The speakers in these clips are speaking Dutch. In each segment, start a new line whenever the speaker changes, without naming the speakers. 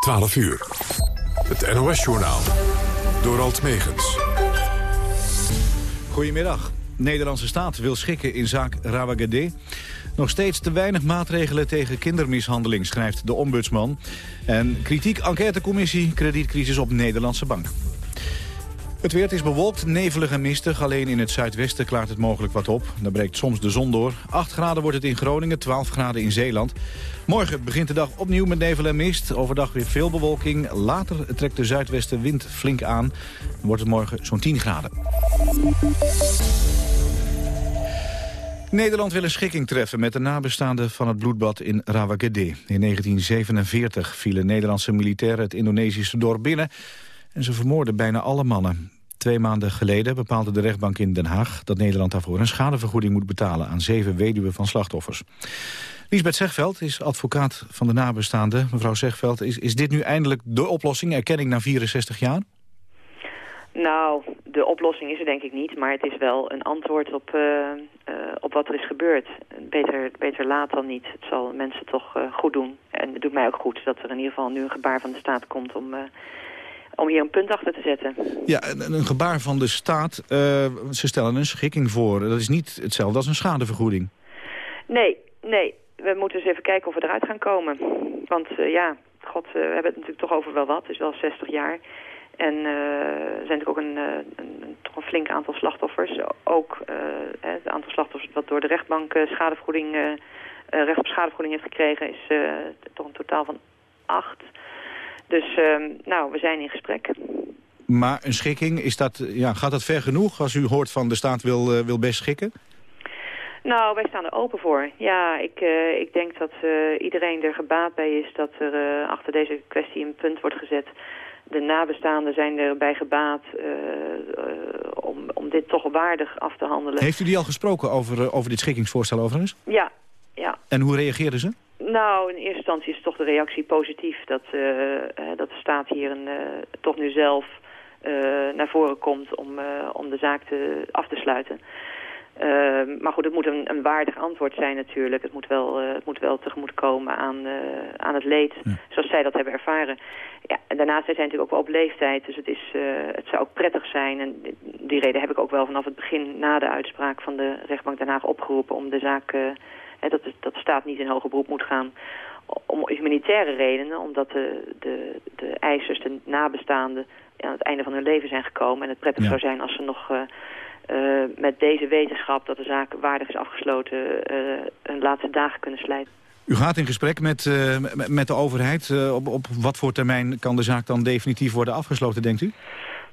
12 uur. Het NOS-journaal. Door Alt Megens.
Goedemiddag. Nederlandse staat wil schikken in zaak Rawagede. Nog steeds te weinig maatregelen tegen kindermishandeling, schrijft de ombudsman. En kritiek enquêtecommissie kredietcrisis op Nederlandse bank. Het weer is bewolkt, nevelig en mistig. Alleen in het zuidwesten klaart het mogelijk wat op. Daar breekt soms de zon door. 8 graden wordt het in Groningen, 12 graden in Zeeland. Morgen begint de dag opnieuw met nevel en mist. Overdag weer veel bewolking. Later trekt de zuidwestenwind flink aan. Dan wordt het morgen zo'n 10 graden. Nederland wil een schikking treffen met de nabestaanden van het bloedbad in Rawagede. In 1947 vielen Nederlandse militairen het Indonesische dorp binnen... en ze vermoorden bijna alle mannen. Twee maanden geleden bepaalde de rechtbank in Den Haag... dat Nederland daarvoor een schadevergoeding moet betalen... aan zeven weduwen van slachtoffers. Lisbeth Zegveld is advocaat van de nabestaanden. Mevrouw Zegveld, is, is dit nu eindelijk de oplossing? Erkenning na 64 jaar?
Nou, de oplossing is er denk ik niet, maar het is wel een antwoord op, uh, uh, op wat er is gebeurd. Beter, beter laat dan niet. Het zal mensen toch uh, goed doen. En het doet mij ook goed dat er in ieder geval nu een gebaar van de staat komt om, om hier een punt achter te zetten.
Ja, een, een gebaar van de staat. ze stellen een schikking voor. Dat is niet hetzelfde als een schadevergoeding.
Nee, nee. We moeten eens even kijken of we eruit gaan komen. Want ja, god, we hebben het natuurlijk toch over wel wat. Het is wel 60 jaar. En er zijn natuurlijk ook een, een, toch een flink aantal slachtoffers. Ook het aantal slachtoffers wat door de rechtbank schadevergoeding, recht op schadevergoeding heeft gekregen... is toch een totaal van acht. Dus nou, we zijn in gesprek.
Maar een schikking, is dat, ja, gaat dat ver genoeg als u hoort van de staat wil, wil best schikken?
Nou, wij staan er open voor. Ja, ik, uh, ik denk dat uh, iedereen er gebaat bij is dat er uh, achter deze kwestie een punt wordt gezet de nabestaanden zijn erbij gebaat om, om dit toch waardig af te handelen.
Heeft u die al gesproken over, over dit schikkingsvoorstel overigens?
Ja, ja.
En hoe reageerden ze?
Nou, in eerste instantie is toch de reactie positief. Dat, uh, dat de staat hier een, toch nu zelf naar voren komt om, om de zaak te, af te sluiten. Uh, maar goed, het moet een, een, waardig antwoord zijn natuurlijk. Het moet wel, uh, het moet wel tegemoet komen aan, uh, aan het leed, ja. zoals zij dat hebben ervaren. Ja, en daarnaast zijn zij natuurlijk ook wel op leeftijd, dus het, is, het zou ook prettig zijn. En die reden heb ik ook wel vanaf het begin na de uitspraak van de rechtbank Den Haag opgeroepen... om de zaak, hè, dat, de, dat de staat niet in hoger beroep moet gaan om humanitaire redenen, omdat de, de, de eisers, de nabestaanden aan het einde van hun leven zijn gekomen. En het prettig ja. zou zijn als ze nog uh, met deze wetenschap dat de zaak waardig is afgesloten uh, hun laatste dagen kunnen slijten.
U gaat in gesprek met, met de overheid. op, op wat voor termijn kan de zaak dan definitief worden afgesloten, denkt u?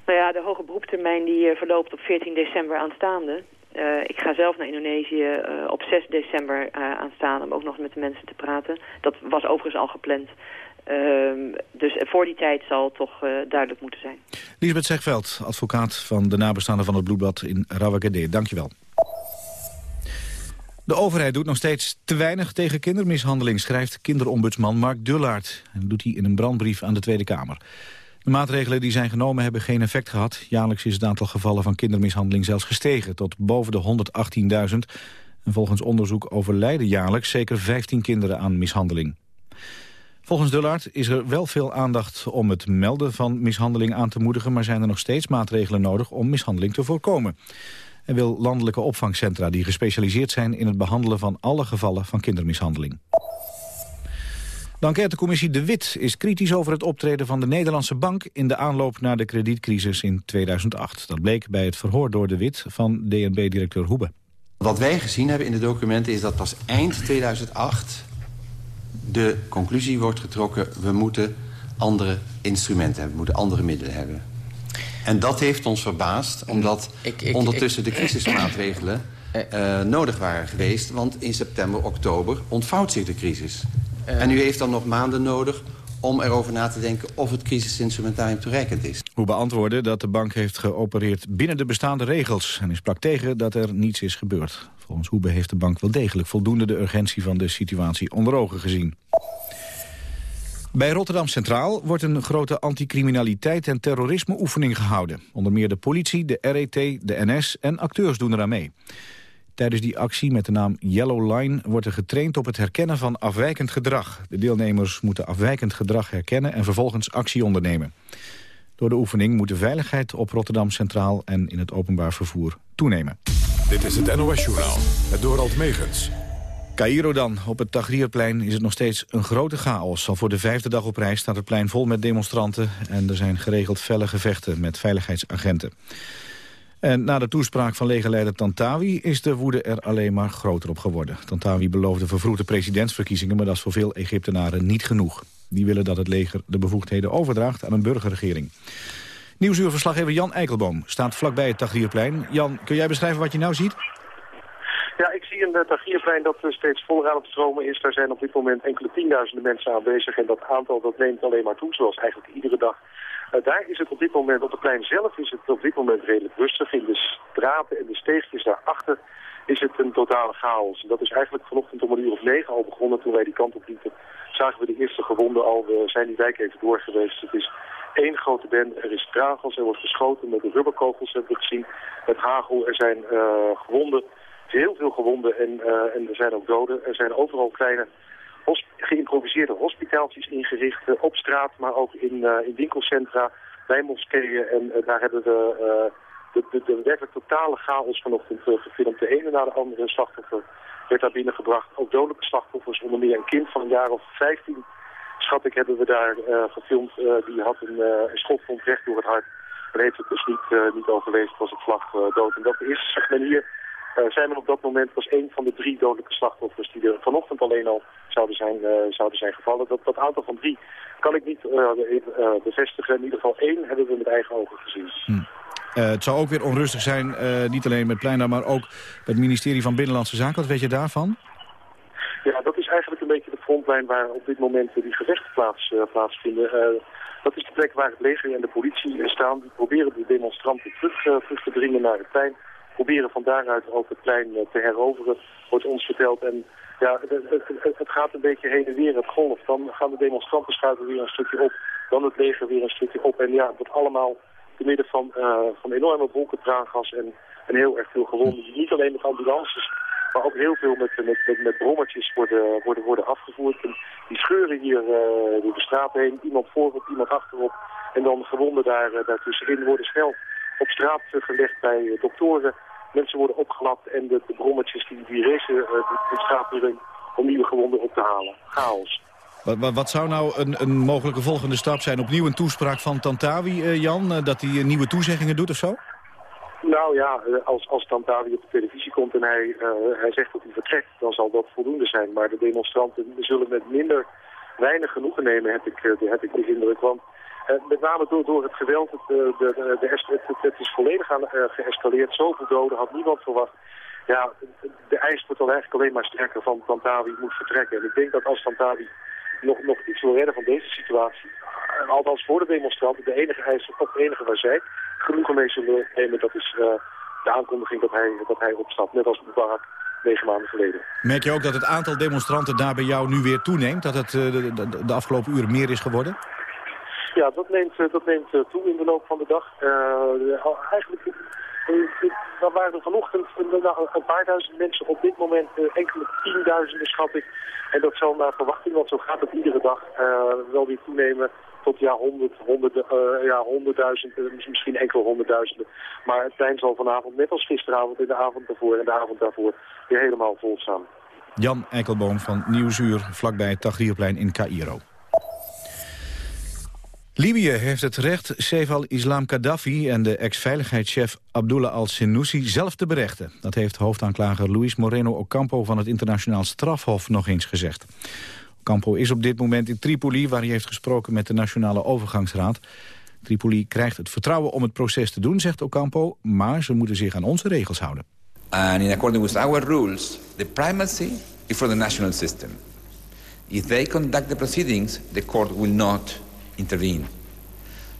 Nou ja, de hoge beroeptermijn die verloopt op 14 december aanstaande. Ik ga zelf naar Indonesië op 6 december aanstaande om ook nog met de mensen te praten. Dat was overigens al gepland. Uh, dus voor die tijd zal het toch uh, duidelijk moeten zijn.
Lisbeth Zegveld, advocaat van de nabestaanden van het bloedbad in Rawagede. Dankjewel. De overheid doet nog steeds te weinig tegen kindermishandeling... schrijft kinderombudsman Mark Dullaert. En doet hij in een brandbrief aan de Tweede Kamer. De maatregelen die zijn genomen hebben geen effect gehad. Jaarlijks is het aantal gevallen van kindermishandeling zelfs gestegen... tot boven de 118.000. En volgens onderzoek overlijden jaarlijks zeker 15 kinderen aan mishandeling. Volgens Dullard is er wel veel aandacht om het melden van mishandeling aan te moedigen... maar zijn er nog steeds maatregelen nodig om mishandeling te voorkomen. Hij wil landelijke opvangcentra die gespecialiseerd zijn... in het behandelen van alle gevallen van kindermishandeling. De enquêtecommissie De Wit is kritisch over het optreden van de Nederlandse bank... in de aanloop naar de kredietcrisis in 2008. Dat bleek bij het verhoor door De Wit van DNB-directeur Hoebe.
Wat wij gezien hebben in de documenten is dat pas eind 2008 de conclusie wordt getrokken... we moeten andere instrumenten hebben, we moeten andere middelen hebben. En dat heeft ons verbaasd, omdat ik, ik, ondertussen ik, de crisismaatregelen uh, nodig waren geweest. Want in september, oktober ontvouwt zich de crisis. Uh, en u heeft dan nog maanden nodig om erover na te denken of het crisisinstrumentarium toereikend is.
Hoe beantwoorden dat de bank heeft geopereerd binnen de bestaande regels... en is sprak tegen dat er niets is gebeurd. Volgens Hoebe heeft de bank wel degelijk voldoende de urgentie van de situatie onder ogen gezien. Bij Rotterdam Centraal wordt een grote anticriminaliteit en terrorisme oefening gehouden. Onder meer de politie, de RET, de NS en acteurs doen eraan mee. Tijdens die actie met de naam Yellow Line wordt er getraind op het herkennen van afwijkend gedrag. De deelnemers moeten afwijkend gedrag herkennen en vervolgens actie ondernemen. Door de oefening moet de veiligheid op Rotterdam Centraal en in het openbaar vervoer toenemen.
Dit is het NOS-journaal, het Dorald Megens.
Cairo dan. Op het Tahrirplein is het nog steeds een grote chaos. Al voor de vijfde dag op reis staat het plein vol met demonstranten... en er zijn geregeld felle gevechten met veiligheidsagenten. En na de toespraak van legerleider Tantawi is de woede er alleen maar groter op geworden. Tantawi beloofde vervroegde presidentsverkiezingen, maar dat is voor veel Egyptenaren niet genoeg. Die willen dat het leger de bevoegdheden overdraagt aan een burgerregering. Nieuwsuurverslaggever Jan Eikelboom staat vlakbij het Tahrirplein. Jan, kun jij beschrijven wat je nou ziet?
Ja, ik zie een Tahrirplein dat steeds voller aan het stromen is. Daar zijn op dit moment enkele tienduizenden mensen aanwezig. En dat aantal dat neemt alleen maar toe, zoals eigenlijk iedere dag. Uh, daar is het op dit moment, op het plein zelf, is het op dit moment redelijk rustig. In de straten en de steegjes daarachter is het een totale chaos. Dat is eigenlijk vanochtend om een uur of negen al begonnen. Toen wij die kant op liepen, zagen we de eerste gewonden al. We zijn die wijk even door geweest. Het is één grote band. Er is traagels, er wordt geschoten met rubberkogels, hebben we gezien. Met hagel, er zijn uh, gewonden, heel veel gewonden en, uh, en er zijn ook doden. Er zijn overal kleine geïmproviseerde hospitaaltjes ingericht uh, op straat, maar ook in, in winkelcentra, bij moskeeën. En daar hebben we de, de, werkelijk totale chaos vanochtend gefilmd. De ene na de andere slachtoffer werd daar binnengebracht. Ook dodelijke slachtoffers, onder meer een kind van een jaar of 15 schat ik, hebben we daar gefilmd. Die had een, uh, een schotwond recht door het hart. Maar heeft het dus niet, niet overleefd, was het vlag dood. En dat is, zeg men hier, zijn we op dat moment was een van de drie dodelijke slachtoffers die er vanochtend alleen al zouden zijn, zouden zijn gevallen. Dat, dat aantal van drie kan ik niet bevestigen. In ieder geval één hebben we met eigen ogen gezien.
Hm. het zou ook weer onrustig zijn, niet alleen met Pleina, maar ook het ministerie van Binnenlandse Zaken. Wat weet je daarvan?
Ja, dat is eigenlijk een beetje de frontlijn waar op dit moment die gevechten plaats, uh, plaatsvinden. Dat is de plek waar het leger en de politie staan. Die proberen de demonstranten terug, terug te dringen naar het plein. Proberen van daaruit ook het plein te heroveren, wordt ons verteld. En ja, het, gaat een beetje heen en weer, het golf. Dan gaan de demonstranten schuiven weer een stukje op. Dan het leger weer een stukje op. En ja, wordt allemaal te midden van, van enorme wolken traangas en, en heel erg veel gewonden. Niet alleen met ambulances, maar ook heel veel met, met, met, met brommertjes worden, worden, worden afgevoerd. En die scheuren hier uh, door de straat heen, iemand voorop, iemand achterop. En dan gewonden daar, uh, daartussenin worden snel op straat uh, gelegd bij doktoren. Mensen worden opgelapt en de, de brommertjes die, die racen de, de straat om nieuwe gewonden op te halen. Chaos.
Wat, wat, zou nou een, een, mogelijke volgende stap zijn? Opnieuw een toespraak van Tantawi, Jan, dat hij nieuwe toezeggingen doet of zo?
Nou ja, als, als Tantawi op de televisie komt en hij, uh, hij zegt dat hij vertrekt, dan zal dat voldoende zijn. Maar de demonstranten zullen met minder weinig genoegen nemen, heb ik, heb ik de indruk. Want met name door, door het geweld, het, de, de, de het, is volledig aan, geëscaleerd. Zoveel doden had niemand verwacht. Ja, de eis wordt al eigenlijk alleen maar sterker van Tantawi moet vertrekken. En ik denk dat als Tantawi nog, nog iets wil redden van deze situatie, althans voor de demonstranten, de enige eis, of de enige waar zij genoegen mee zullen nemen, dat is de aankondiging dat hij, dat hij opstapt. Net als Mubarak negen maanden geleden.
Merk je ook dat het aantal demonstranten daar bij jou nu weer toeneemt? Dat het de, de, de, afgelopen uren meer is geworden?
Ja, dat neemt, dat neemt toe in de loop van de dag. Uh, eigenlijk waren er vanochtend een paar duizend mensen. Op dit moment enkele tienduizenden, schat ik. En dat zal naar verwachting, want zo gaat het iedere dag, wel weer toenemen tot ja, honderd, honderd, ja, honderdduizenden, misschien enkele honderdduizenden. Maar het plein zal vanavond, net als gisteravond en de avond daarvoor en de avond daarvoor, weer helemaal vol staan.
Jan Eikelboom van Nieuwsuur, vlakbij het in Cairo. Libië heeft het recht Saif al-Islam Gaddafi en de ex-veiligheidschef Abdullah al-Senussi zelf te berechten. Dat heeft hoofdaanklager Luis Moreno Ocampo van het internationaal strafhof nog eens gezegd. Campo is op dit moment in Tripoli, waar hij heeft gesproken met de Nationale Overgangsraad. Tripoli krijgt het vertrouwen om het proces te doen, zegt Ocampo, maar ze moeten zich aan onze regels houden.
And in according with our rules, the primacy is for the national system. If they conduct the proceedings, the court will not intervene.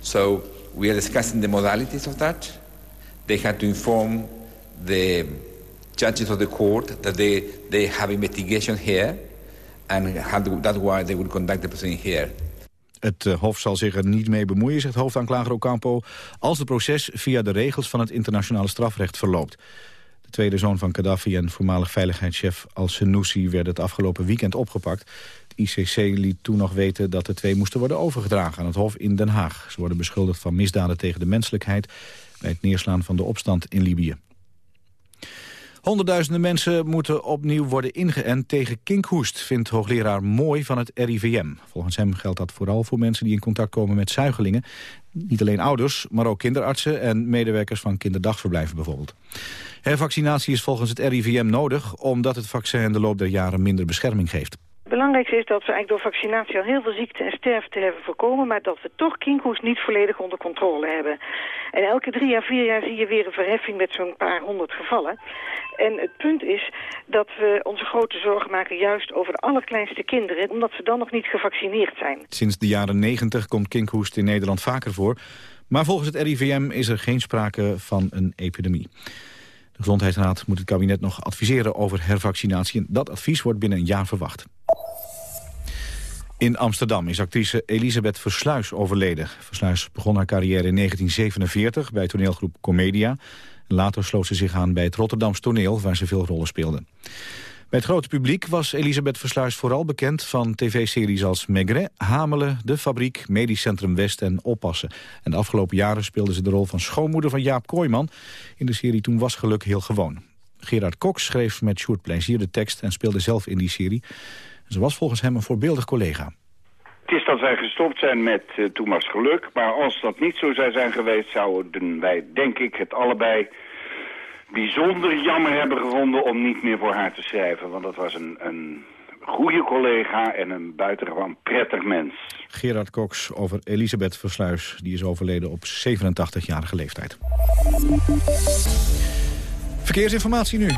So we are discussing the modalities of that. They have to inform the judges of the court that they, they have investigation here and that's why they would conduct the proceeding here.
Het uh, Hof zal zich er niet mee bemoeien, zegt hoofdaanklager Ocampo... als het proces via de regels van het internationale strafrecht verloopt. De tweede zoon van Gaddafi en voormalig veiligheidschef al-Senussi werd het afgelopen weekend opgepakt. ICC liet toen nog weten dat de twee moesten worden overgedragen aan het Hof in Den Haag. Ze worden beschuldigd van misdaden tegen de menselijkheid bij het neerslaan van de opstand in Libië. Honderdduizenden mensen moeten opnieuw worden ingeënt tegen kinkhoest, vindt hoogleraar Mooi van het RIVM. Volgens hem geldt dat vooral voor mensen die in contact komen met zuigelingen. Niet alleen ouders, maar ook kinderartsen en medewerkers van kinderdagverblijven bijvoorbeeld. Hervaccinatie is volgens het RIVM nodig, omdat het vaccin in de loop der jaren minder bescherming geeft.
Het belangrijkste is dat we eigenlijk door vaccinatie al heel veel ziekte en sterfte hebben voorkomen, maar dat we toch kinkhoest niet volledig onder controle hebben. En elke drie à vier jaar zie je weer een verheffing met zo'n paar honderd gevallen. En het punt is dat we onze grote zorgen maken juist over de allerkleinste kinderen, omdat ze dan nog niet gevaccineerd zijn.
Sinds de jaren 90 komt kinkhoest in Nederland vaker voor, maar volgens het RIVM is er geen sprake van een epidemie. De Gezondheidsraad moet het kabinet nog adviseren over hervaccinatie. En dat advies wordt binnen een jaar verwacht. In Amsterdam is actrice Elisabeth Versluis overleden. Versluis begon haar carrière in 1947 bij toneelgroep Comedia. Later sloot ze zich aan bij het Rotterdams toneel, waar ze veel rollen speelde. Bij het grote publiek was Elisabeth Versluis vooral bekend van tv-series als Maigret, Hamelen, De Fabriek, Medisch Centrum West en Oppassen. En de afgelopen jaren speelde ze de rol van schoonmoeder van Jaap Kooijman in de serie Toen was geluk heel gewoon. Gerard Cox schreef met Sjoerd Plezier de tekst en speelde zelf in die serie. Ze was volgens hem een voorbeeldig collega.
Het is dat wij gestopt zijn met uh, Toen was geluk, maar als dat niet zo zou zijn geweest, zouden wij denk ik het allebei bijzonder jammer hebben gevonden om niet meer voor haar te schrijven. Want dat was een, een goede collega en een buitengewoon prettig mens.
Gerard Cox over Elisabeth Versluis. Die is overleden op 87-jarige leeftijd. Verkeersinformatie nu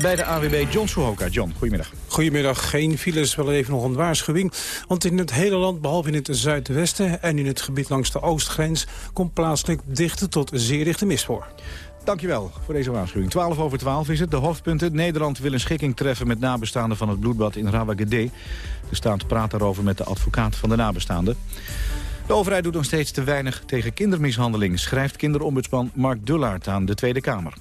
bij de AWB John Suhoka. John, goedemiddag.
Goedemiddag, geen files, wel even nog een waarschuwing. Want in het hele land, behalve in het zuidwesten en in het gebied langs de oostgrens... komt plaatselijk dichte tot zeer dichte mist voor.
Dankjewel voor deze waarschuwing. 12 over 12 is het. De hoofdpunten. Nederland wil een schikking treffen met nabestaanden van het bloedbad in Rawagede. De staat praat daarover met de advocaat van de nabestaanden. De overheid doet nog steeds te weinig tegen kindermishandeling... schrijft kinderombudsman Mark Dullaert aan de Tweede Kamer.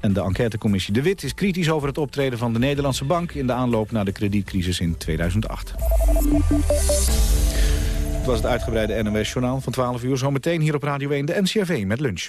En de enquêtecommissie De Wit is kritisch over het optreden van de Nederlandse bank... in de aanloop naar de kredietcrisis in 2008. Het was het uitgebreide NOS-journaal van 12 uur. Zometeen hier op Radio 1 de NCRV met lunch.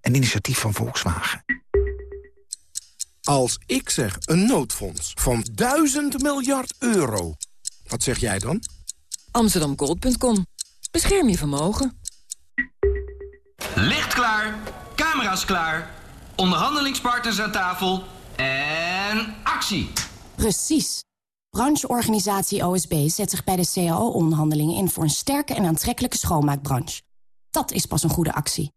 Een initiatief van Volkswagen.
Als ik zeg een noodfonds van 1000 miljard euro, wat zeg jij dan?
Amsterdamgold.com. Bescherm je vermogen.
Licht klaar, camera's klaar, onderhandelingspartners aan tafel en actie.
Precies. Brancheorganisatie OSB zet zich bij de CAO-onderhandelingen in voor een sterke en aantrekkelijke schoonmaakbranche. Dat is pas een goede actie.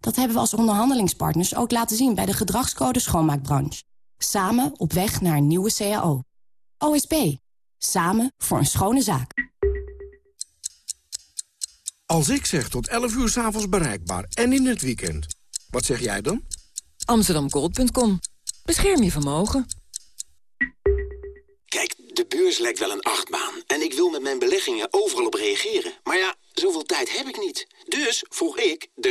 Dat hebben we als onderhandelingspartners ook laten zien bij de gedragscode schoonmaakbranche. Samen op weg naar een nieuwe CAO. OSB. Samen voor een schone zaak.
Als ik zeg tot 11 uur s'avonds bereikbaar en in het weekend, wat zeg jij dan?
Amsterdamgold.com. Bescherm je vermogen.
Kijk, de beurs lijkt wel een achtbaan. En ik wil met mijn beleggingen overal op reageren. Maar ja, zoveel tijd heb ik niet. Dus vroeg ik de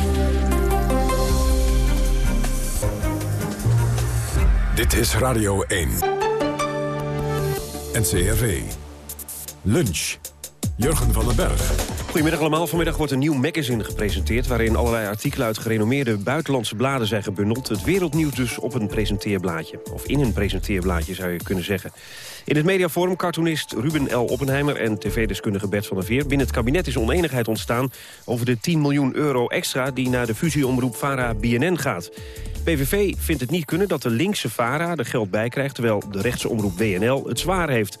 Dit is Radio 1. NCRV. Lunch. Jurgen van den Berg.
Goedemiddag allemaal. Vanmiddag wordt een nieuw magazine gepresenteerd... waarin allerlei artikelen uit gerenommeerde buitenlandse bladen zijn gebundeld. Het wereldnieuws dus op een presenteerblaadje. Of in een presenteerblaadje zou je kunnen zeggen. In het mediaforum cartoonist Ruben L. Oppenheimer... en tv-deskundige Bert van der Veer. Binnen het kabinet is oneenigheid ontstaan... over de 10 miljoen euro extra die naar de fusieomroep VARA-BNN gaat. PVV vindt het niet kunnen dat de linkse VARA er geld bij krijgt... terwijl de rechtse omroep WNL het zwaar heeft.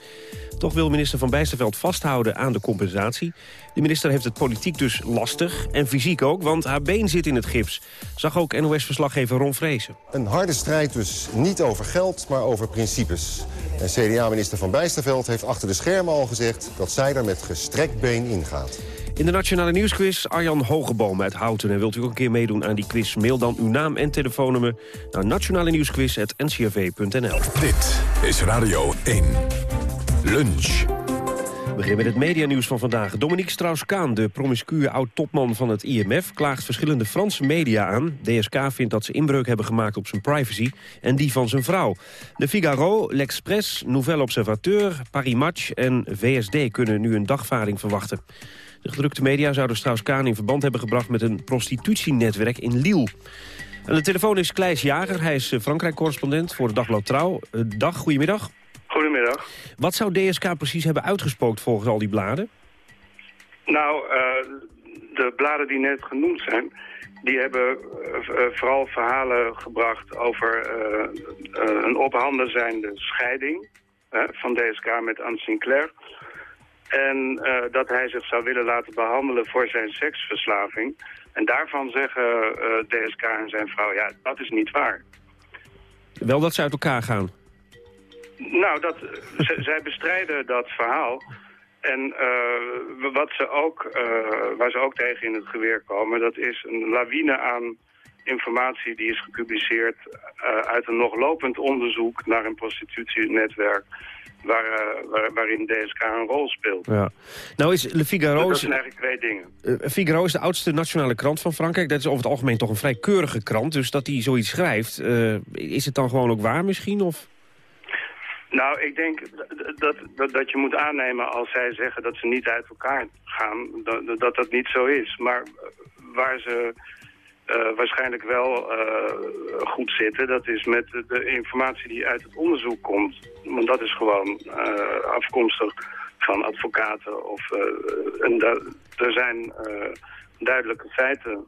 Toch wil minister Van Bijsterveld vasthouden aan de compensatie. De minister heeft het politiek dus lastig en fysiek ook, want haar been zit in het gips. Zag ook NOS-verslaggever Ron Vrezen.
Een harde strijd dus niet over geld, maar over principes. En CDA-minister Van Bijsterveld heeft achter de schermen al gezegd... dat zij er met gestrekt been ingaat.
In de Nationale Nieuwsquiz Arjan Hogeboom uit Houten. En wilt u ook een keer meedoen aan die quiz? Mail dan uw naam en telefoonnummer naar nationale nieuwsquiz.ncrv.nl.
Dit is Radio 1. Lunch.
We beginnen met het medianieuws van vandaag. Dominique Strauss-Kaan, de promiscue oud-topman van het IMF... klaagt verschillende Franse media aan. DSK vindt dat ze inbreuk hebben gemaakt op zijn privacy... en die van zijn vrouw. De Figaro, L'Express, Nouvel Observateur, Paris Match en VSD... kunnen nu een dagvaarding verwachten. De gedrukte media zouden Strauss-Kaan in verband hebben gebracht... met een prostitutienetwerk in Lille. Aan de telefoon is Kleis Jager. Hij is eh, Frankrijk-correspondent voor de Dagblad Trouw. Eh, dag, goedemiddag.
Goedemiddag.
Wat zou DSK precies hebben uitgespookt volgens al die bladen?
Nou, uh, de bladen die net genoemd zijn... die hebben uh, vooral verhalen gebracht over uh, een op handen zijnde scheiding... van DSK met Anne Sinclair. En dat hij zich zou willen laten behandelen voor zijn seksverslaving. En daarvan zeggen DSK en zijn vrouw, ja, dat is niet waar.
Wel dat ze uit elkaar gaan?
Nou, dat, zij bestrijden dat verhaal. En uh, wat ze ook, waar ze ook tegen in het geweer komen... dat is een lawine aan informatie die is gepubliceerd... Uh, uit een nog lopend onderzoek naar een prostitutienetwerk... Waar, waar, waarin DSK een rol speelt.
Ja. Nou is Le Figaro...
Dat zijn eigenlijk twee dingen.
Figaro is de oudste nationale krant van Frankrijk. Dat is over het algemeen toch een vrij keurige krant. Dus dat hij zoiets schrijft, is het dan gewoon ook waar misschien? Of...
Nou, ik denk dat, dat, dat je moet aannemen als zij zeggen dat ze niet uit elkaar gaan, dat dat, dat niet zo is. Maar waar ze uh, waarschijnlijk wel uh, goed zitten, dat is met de, informatie die uit het onderzoek komt. Want dat is gewoon uh, afkomstig van advocaten. Of, en er zijn duidelijke feiten.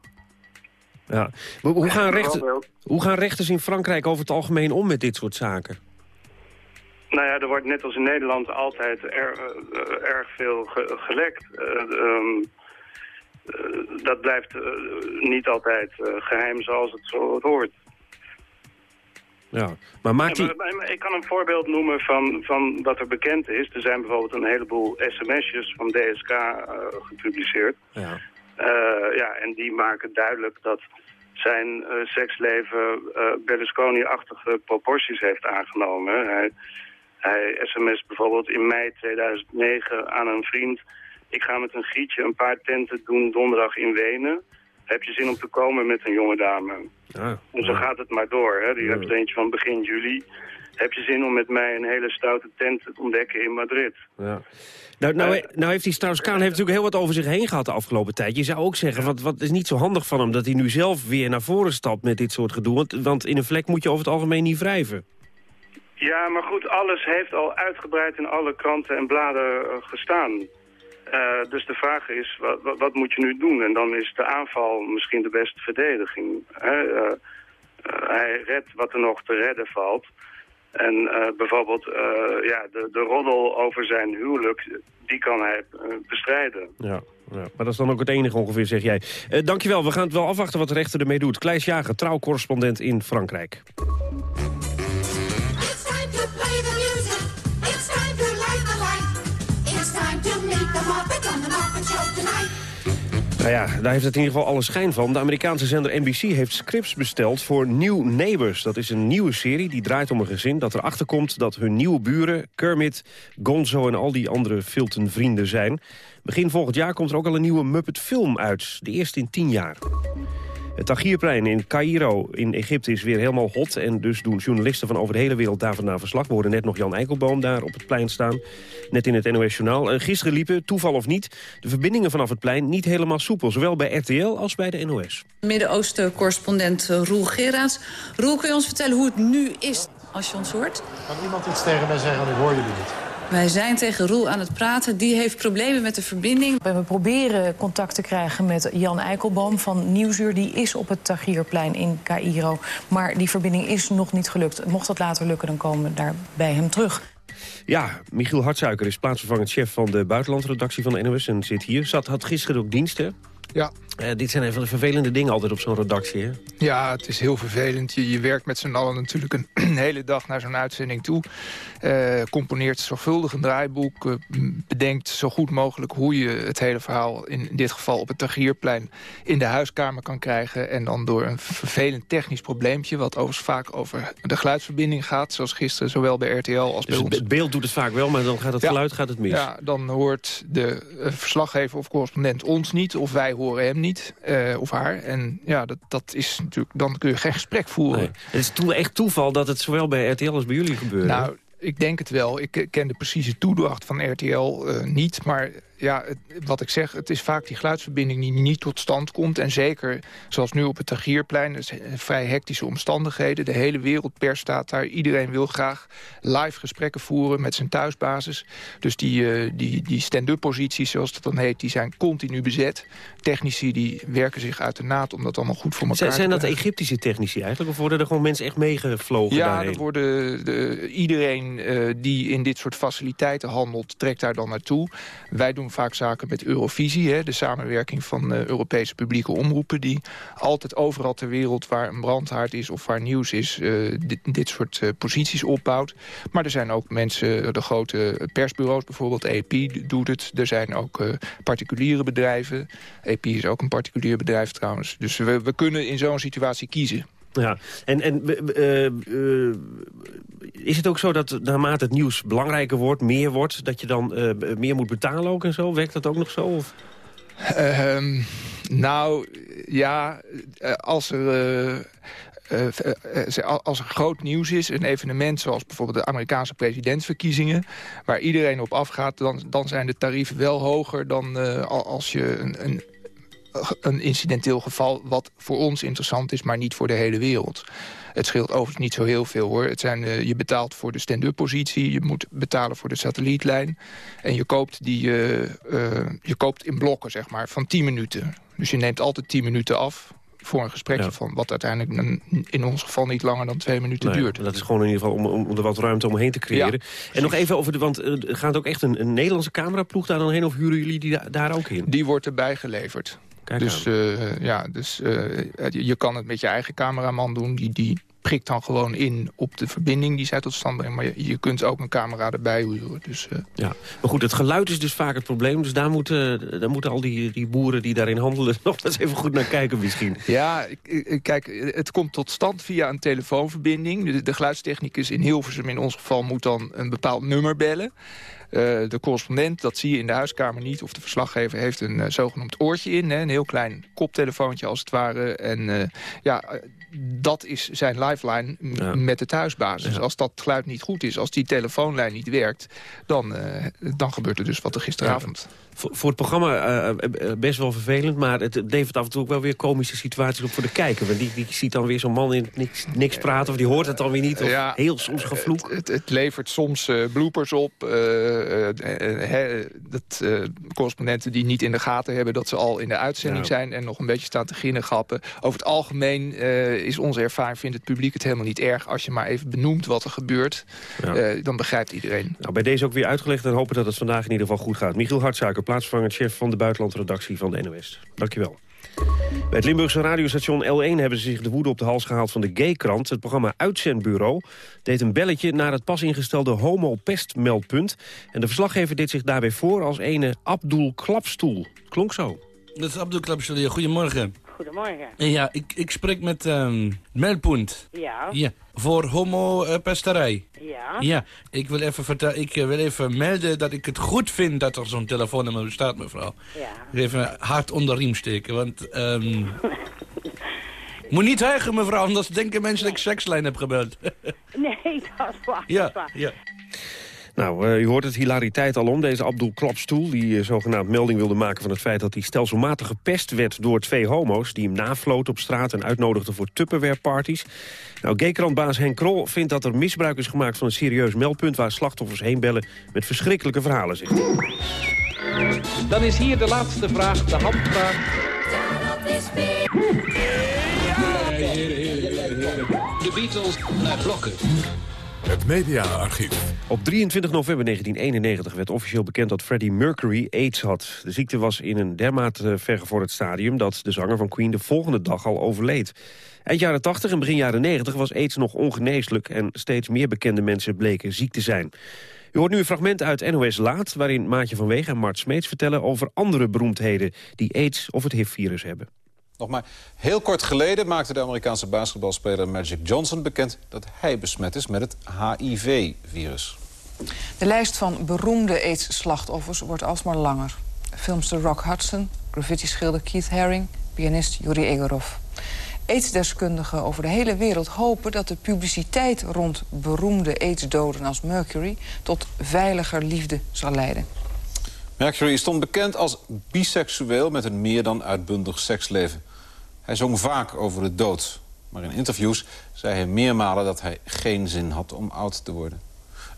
Ja. Hoe gaan, rechter, hoe gaan rechters in Frankrijk over het algemeen om met dit soort zaken?
Nou ja, er wordt net als in Nederland altijd er, erg veel ge gelekt. Um, uh, dat blijft niet altijd geheim zoals het zo hoort.
Ja, maar maakt die...
Ik kan een voorbeeld noemen van, van wat er bekend is. Er zijn bijvoorbeeld een heleboel sms'jes van DSK gepubliceerd.
Ja.
ja, en die maken duidelijk dat zijn seksleven Berlusconi-achtige proporties heeft aangenomen. Hij, hij sms bijvoorbeeld in mei 2009 aan een vriend... ik ga met een gietje een paar tenten doen donderdag in Wenen. Heb je zin om te komen met een jonge dame?
Ja,
en zo gaat het maar door. Hè? Je hebt er eentje van begin juli. Heb je zin om met mij een hele stoute tent te ontdekken in Madrid?
Ja. Nou, nou, nou heeft die Strauss-Kaan heeft natuurlijk heel wat over zich heen gehad de afgelopen tijd. Je zou ook zeggen, wat, wat is niet zo handig van hem... dat hij nu zelf weer naar voren stapt met dit soort gedoe. Want, want in een vlek moet je over het algemeen niet wrijven.
Ja, maar goed, alles heeft al uitgebreid in alle kranten en bladen uh, gestaan. Uh, dus de vraag is, wat, wat, moet je nu doen? En dan is de aanval misschien de beste verdediging. Hè? Uh, hij redt wat er nog te redden valt. En bijvoorbeeld ja, de, de roddel over zijn huwelijk, die kan hij bestrijden.
Ja, ja, maar dat is dan ook het enige ongeveer, zeg jij. dankjewel, we gaan het wel afwachten wat de rechter ermee doet. Kleis Jager, trouwcorrespondent in Frankrijk. Nou ja, daar heeft het in ieder geval alle schijn van. De Amerikaanse zender NBC heeft scripts besteld voor New Neighbors. Dat is een nieuwe serie die draait om een gezin dat erachter komt... dat hun nieuwe buren, Kermit, Gonzo en al die andere Filton vrienden zijn. Begin volgend jaar komt er ook al een nieuwe Muppet film uit. De eerste in tien jaar. Het Tahrirplein in Cairo in Egypte is weer helemaal hot... en dus doen journalisten van over de hele wereld daar vandaan verslag. We hoorden net nog Jan Eikelboom daar op het plein staan. Net in het NOS-journaal. Uh, gisteren liepen, toeval of niet, de verbindingen vanaf het plein niet helemaal soepel. Zowel bij RTL als bij de NOS.
Midden-Oosten-correspondent Roel Geraerts. Roel, kun je ons vertellen hoe het nu is als je ons hoort?
Kan iemand iets tegen mij zeggen, want ik hoor jullie niet.
Wij zijn tegen Roel aan het praten. Die heeft problemen met de verbinding.
We proberen contact te krijgen met Jan Eikelboom van Nieuwsuur. Die is op het Tahrirplein in Cairo. Maar die verbinding is nog niet gelukt. Mocht dat later lukken, dan komen we daar bij hem terug.
Ja, Michiel Hartsuiker is plaatsvervangend chef van de buitenlandredactie van de NOS en zit hier. Zat, had gisteren ook diensten.
Ja.
Uh, dit zijn even de vervelende dingen altijd op zo'n redactie, hè?
Ja, het is heel vervelend. Je, je werkt met z'n allen natuurlijk een, een, hele dag naar zo'n uitzending toe. Uh, componeert zorgvuldig een draaiboek. Uh, bedenkt zo goed mogelijk hoe je het hele verhaal... in dit geval op het Tagierplein in de huiskamer kan krijgen. En dan door een vervelend technisch probleempje... wat overigens vaak over de geluidsverbinding gaat. Zoals gisteren, zowel bij RTL als
dus
bij ons.
het beeld doet het vaak wel, maar dan gaat het
ja.
geluid gaat het mis.
Ja, dan hoort de verslaggever of correspondent ons niet... of wij horen hem niet, uh, of haar. En ja, dat, dat is natuurlijk, dan kun je geen gesprek voeren. Nee.
Het is to echt toeval dat het zowel bij RTL als bij jullie gebeurt.
Nou, ik denk het wel. Ik ken de precieze toedracht van RTL uh, niet, maar ja, het, wat ik zeg, het is vaak die geluidsverbinding die niet tot stand komt. En zeker, zoals nu op het Tagierplein, dus vrij hectische omstandigheden. De hele wereldpers staat daar. Iedereen wil graag live gesprekken voeren met zijn thuisbasis. Dus die, uh, die, die stand-up posities, zoals dat dan heet, die zijn continu bezet. Technici die werken zich uit de naad om dat allemaal goed voor elkaar
zijn,
te
Zijn dat Egyptische technici eigenlijk? Of worden er gewoon mensen echt meegevlogen
Ja,
daarheen?
er worden de, iedereen uh, die in dit soort faciliteiten handelt, trekt daar dan naartoe. Wij doen vaak zaken met Eurovisie, hè, de samenwerking van uh, Europese publieke omroepen... die altijd overal ter wereld waar een brandhaard is of waar nieuws is... Uh, dit, dit, soort uh, posities opbouwt. Maar er zijn ook mensen, de grote persbureaus bijvoorbeeld, EP doet het. Er zijn ook particuliere bedrijven. EP is ook een particulier bedrijf trouwens. Dus we, we kunnen in zo'n situatie kiezen.
Ja, en, en uh, uh, is het ook zo dat naarmate het nieuws belangrijker wordt, meer wordt... dat je dan uh, meer moet betalen ook en zo? Werkt dat ook nog zo? Of?
Um, nou, ja, als er... Als er groot nieuws is, een evenement zoals bijvoorbeeld de Amerikaanse presidentsverkiezingen, waar iedereen op afgaat, dan, dan zijn de tarieven wel hoger dan als je een, een een incidenteel geval wat voor ons interessant is, maar niet voor de hele wereld. Het scheelt overigens niet zo heel veel hoor. Het zijn, uh, je betaalt voor de stand-up positie, je moet betalen voor de satellietlijn. En je koopt, die, uh, uh, je koopt in blokken zeg maar, van 10 minuten. Dus je neemt altijd 10 minuten af voor een gesprekje ja. van wat uiteindelijk in ons geval niet langer dan twee minuten
nee,
duurt.
Dat is gewoon in ieder geval om, om er wat ruimte omheen te creëren. Ja, en nog even over de, want gaat ook echt een, een Nederlandse cameraploeg daar dan heen of huren jullie die da daar ook in?
Die wordt erbij geleverd.
Kijk
dus uh, ja, dus uh, je kan het met je eigen cameraman doen. Die, die prikt dan gewoon in op de verbinding die zij tot stand brengt. Maar je, je kunt ook een camera erbij huren. Dus, uh...
ja. Maar goed, het geluid is dus vaak het probleem. Dus daar moeten, daar moeten al die, die boeren die daarin handelen... nog eens even goed naar kijken misschien.
Ja, kijk, het komt tot stand via een telefoonverbinding. De, de geluidstechnicus in Hilversum in ons geval moet dan een bepaald nummer bellen. Uh, de correspondent, dat zie je in de huiskamer niet. Of de verslaggever heeft een uh, zogenoemd oortje in. Hè, een heel klein koptelefoontje als het ware. En uh, ja, dat is zijn lifeline ja. met de thuisbasis. Ja. Als dat geluid niet goed is, als die telefoonlijn niet werkt... dan, dan gebeurt er dus wat er gisteravond.
Ja. Voor, het programma uh, best wel vervelend... maar het levert af en toe ook wel weer komische situaties op voor de kijker. Want die, die ziet dan weer zo'n man in niks, niks praten... of die hoort het dan weer niet, of ja, heel soms gevloek.
Het, het, het levert soms uh, bloopers op. Uh, he, dat correspondenten die niet in de gaten hebben... dat ze al in de uitzending zijn en nog een beetje staan te ginnen grappen. Over het algemeen is onze ervaring, vindt het publiek het helemaal niet erg... als je maar even benoemt wat er gebeurt. dan begrijpt iedereen.
Nou, bij deze ook weer uitgelegd en hopen dat het vandaag in ieder geval goed gaat. Michiel Hartsuiker, plaatsvervangend chef van de buitenlandredactie van de NOS. Dankjewel. Bij het Limburgse radiostation L1 hebben ze zich de woede op de hals gehaald van de Gay-krant. Het programma Uitzendbureau deed een belletje naar het pas ingestelde homo-pestmeldpunt. En de verslaggever deed zich daarbij voor als ene Abdul Klapstoel. Klonk zo.
Dat is Abdul Klapstoel, goedemorgen.
Goedemorgen.
Ja, ik, ik spreek met um, Meldpunt.
Ja.
Ja, voor homo-pesterij.
Ja.
Ja, ik wil, even vertellen, ik wil even melden dat ik het goed vind dat er zo'n telefoonnummer bestaat, mevrouw.
Ja.
Even hard onder riem steken, want... Um, Moet niet hijgen, mevrouw, anders denken mensen dat ik sekslijn heb gebeld.
Nee, dat is waar.
ja, ja.
Nou, uh, u hoort het hilariteit al om. Deze Abdul Klapstoel, die uh, zogenaamd melding wilde maken van het feit... dat hij stelselmatig gepest werd door twee homo's... die hem nafloten op straat en uitnodigden voor Tupperware-parties. Nou, gaykrantbaas Henk Krol vindt dat er misbruik is gemaakt... van een serieus meldpunt waar slachtoffers heen bellen... met verschrikkelijke verhalen, zegt hij.
Dan is hier de laatste vraag, de handvraag.
De Beatles naar blokken.
Het mediaarchief.
Op 23 november 1991 werd officieel bekend dat Freddie Mercury AIDS had. De ziekte was in een dermate vergevorderd stadium... dat de zanger van Queen de volgende dag al overleed. Eind jaren 80 en begin jaren 90 was AIDS nog ongeneeslijk... en steeds meer bekende mensen bleken ziek te zijn. U hoort nu een fragment uit NOS Laat... waarin Maatje van Wegen en Mart Smeets vertellen over andere beroemdheden... die AIDS of het HIV-virus hebben.
Nog maar heel kort geleden maakte de Amerikaanse basketbalspeler Magic Johnson bekend... dat hij besmet is met het HIV-virus.
De lijst van beroemde AIDS-slachtoffers wordt alsmaar langer. Filmster Rock Hudson, graffiti-schilder Keith Haring... pianist Yuri Egorov. AIDS-deskundigen over de hele wereld hopen dat de publiciteit... rond beroemde AIDS-doden als Mercury tot veiliger liefde zal leiden.
Mercury stond bekend als biseksueel met een meer dan uitbundig seksleven. Hij zong vaak over de dood. Maar in interviews zei hij meermalen dat hij geen zin had om oud te worden.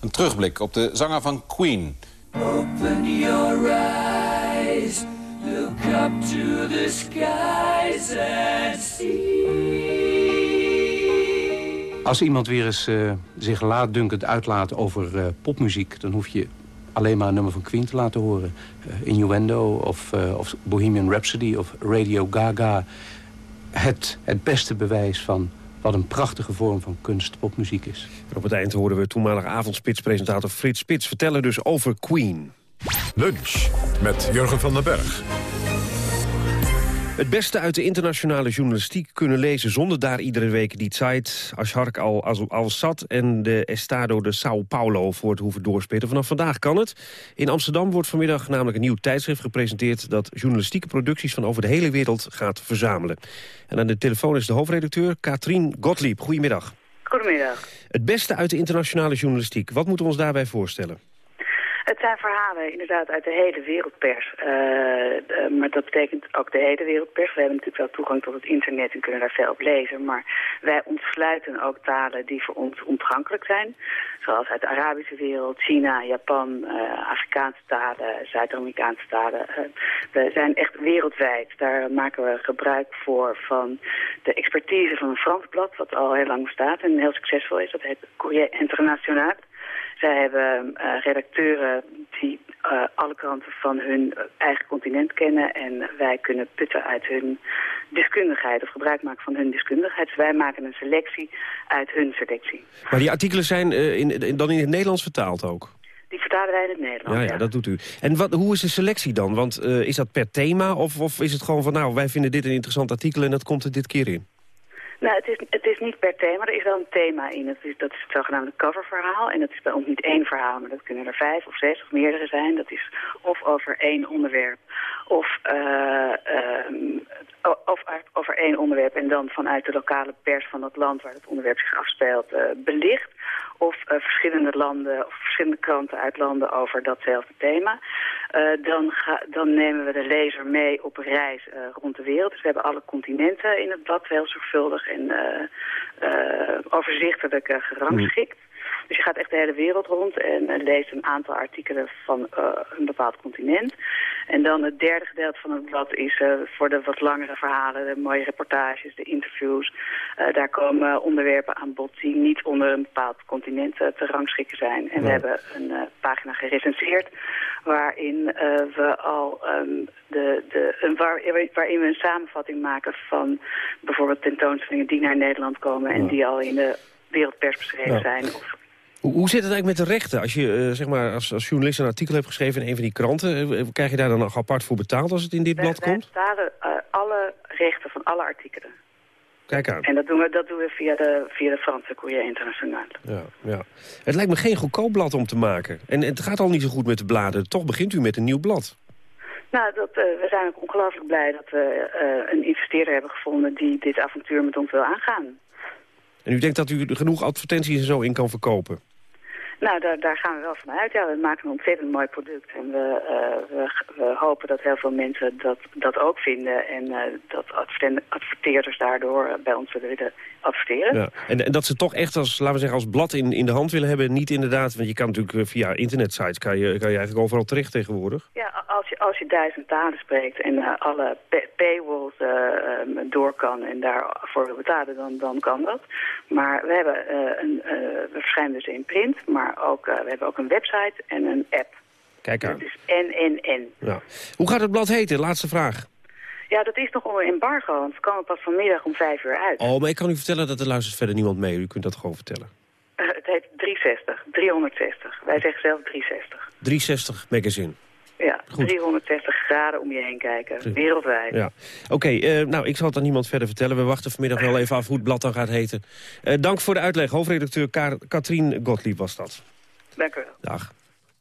Een terugblik op de zanger van Queen.
Open your eyes, look up to the skies and see.
Als iemand weer eens uh, zich laatdunkend uitlaat over uh, popmuziek... dan hoef je alleen maar een nummer van Queen te laten horen. Uh, Innuendo of, uh, of Bohemian Rhapsody of Radio Gaga. Het, het beste bewijs van wat een prachtige vorm van kunst popmuziek is.
En op het eind horen we toenmalige avondspitspresentator Frits Spits vertellen dus over Queen.
Lunch met Jurgen van den Berg.
Het beste uit de internationale journalistiek kunnen lezen... zonder daar iedere week die Zeit, Ashark al-Assad... en de Estado de Sao Paulo voor het hoeven doorspitten. Vanaf vandaag kan het. In Amsterdam wordt vanmiddag namelijk een nieuw tijdschrift gepresenteerd... dat journalistieke producties van over de hele wereld gaat verzamelen. En aan de telefoon is de hoofdredacteur Katrien Gottlieb. Goedemiddag.
Goedemiddag.
Het beste uit de internationale journalistiek. Wat moeten we ons daarbij voorstellen?
Het zijn verhalen inderdaad uit de hele wereldpers. Uh, uh, maar dat betekent ook de hele wereldpers. We hebben natuurlijk wel toegang tot het internet en kunnen daar veel op lezen. Maar wij ontsluiten ook talen die voor ons ontgankelijk zijn. Zoals uit de Arabische wereld, China, Japan, uh, Afrikaanse talen, Zuid-Amerikaanse talen. we zijn echt wereldwijd. Daar maken we gebruik voor van de expertise van een Frans blad... wat al heel lang bestaat en heel succesvol is. Dat heet Courrier International. Zij hebben uh, redacteuren die uh, alle kranten van hun eigen continent kennen. En wij kunnen putten uit hun deskundigheid of gebruik maken van hun deskundigheid. Dus wij maken een selectie uit hun selectie.
Maar die artikelen zijn uh, in, dan in het Nederlands vertaald ook?
Die vertalen wij in het Nederlands,
ja, ja, ja. dat doet u. En wat, hoe is de selectie dan? Want is dat per thema of, of is het gewoon van... nou, wij vinden dit een interessant artikel en dat komt er dit keer in?
Nou, het is, het is niet per thema. Er is wel een thema in. Dat is, dat is het zogenaamde coververhaal. En dat is bij ons niet één verhaal, maar dat kunnen er vijf of zes of meerdere zijn. Dat is of over één onderwerp of, uh, um, of over één onderwerp en dan vanuit de lokale pers van dat land waar het onderwerp zich afspeelt uh, belicht. Of uh, verschillende landen of verschillende kranten uit landen over datzelfde thema. Dan, ga, dan nemen we de lezer mee op reis rond de wereld. Dus we hebben alle continenten in het blad heel zorgvuldig en overzichtelijk gerangschikt. Dus je gaat echt de hele wereld rond en uh, leest een aantal artikelen van uh, een bepaald continent. En dan het derde gedeelte van het blad is uh, voor de wat langere verhalen, de mooie reportages, de interviews. daar komen onderwerpen aan bod die niet onder een bepaald continent te rangschikken zijn. En ja. we hebben een pagina gerecenseerd waarin we al um, de, de, een waar, waarin we een samenvatting maken van bijvoorbeeld tentoonstellingen die naar Nederland komen en ja. die al in de wereldpers beschreven ja. zijn. Of
hoe, zit het eigenlijk met de rechten? Als je uh, zeg maar, als, als journalist een artikel hebt geschreven in een van die kranten... Uh, krijg je daar dan nog apart voor betaald als het in dit blad komt?
We betalen uh, alle rechten van alle artikelen.
Kijk aan.
En dat doen we, dat doen we via, de, via de Franse Courrier International.
Ja, ja. Het lijkt me geen goedkoop blad om te maken. En het gaat al niet zo goed met de bladen. Toch begint u met een nieuw blad.
Nou, dat, eh, we zijn ook ongelooflijk blij dat we eh, een investeerder hebben gevonden die dit avontuur met ons wil aangaan.
En u denkt dat u genoeg advertenties en zo in kan verkopen?
Nou, daar, daar gaan we wel van uit. Ja, we maken een ontzettend mooi product. En we, eh, we, we hopen dat heel veel mensen dat, dat ook vinden. En eh, dat adverteerders daardoor eh, bij ons willen adverteren.
Ja. En, en dat ze toch echt als, laten we zeggen, als blad in, in de hand willen hebben. Niet inderdaad, want je kan natuurlijk via internetsites kan je, kan je eigenlijk overal terecht tegenwoordig.
Ja, als je, als je duizend talen spreekt en alle pa- paywalls eh, ehm, door kan en daarvoor wil betalen, dan, dan kan dat. Maar we, hebben, een, we verschijnen dus in print, maar ook, eh, we hebben ook een website en een app.
Kijk aan.
Dus NNN.
Ja. Hoe gaat het blad heten? Laatste vraag.
Ja, dat is nog onder embargo, want we komen pas vanmiddag om vijf uur uit.
Oh, maar ik kan u vertellen dat er luistert verder niemand mee. U kunt dat gewoon vertellen.
Eh, het heet 360, 360. Wij zeggen zelf 360.
360 magazine.
Ja, 360 graden om je heen kijken, wereldwijd.
Ja. Oké, eh, nou, ik zal het aan niemand verder vertellen. We wachten vanmiddag wel even af hoe het blad dan gaat heten. Eh, dank voor de uitleg. Hoofdredacteur Ka Katrien Gottlieb was dat.
Dank u wel.
Dag.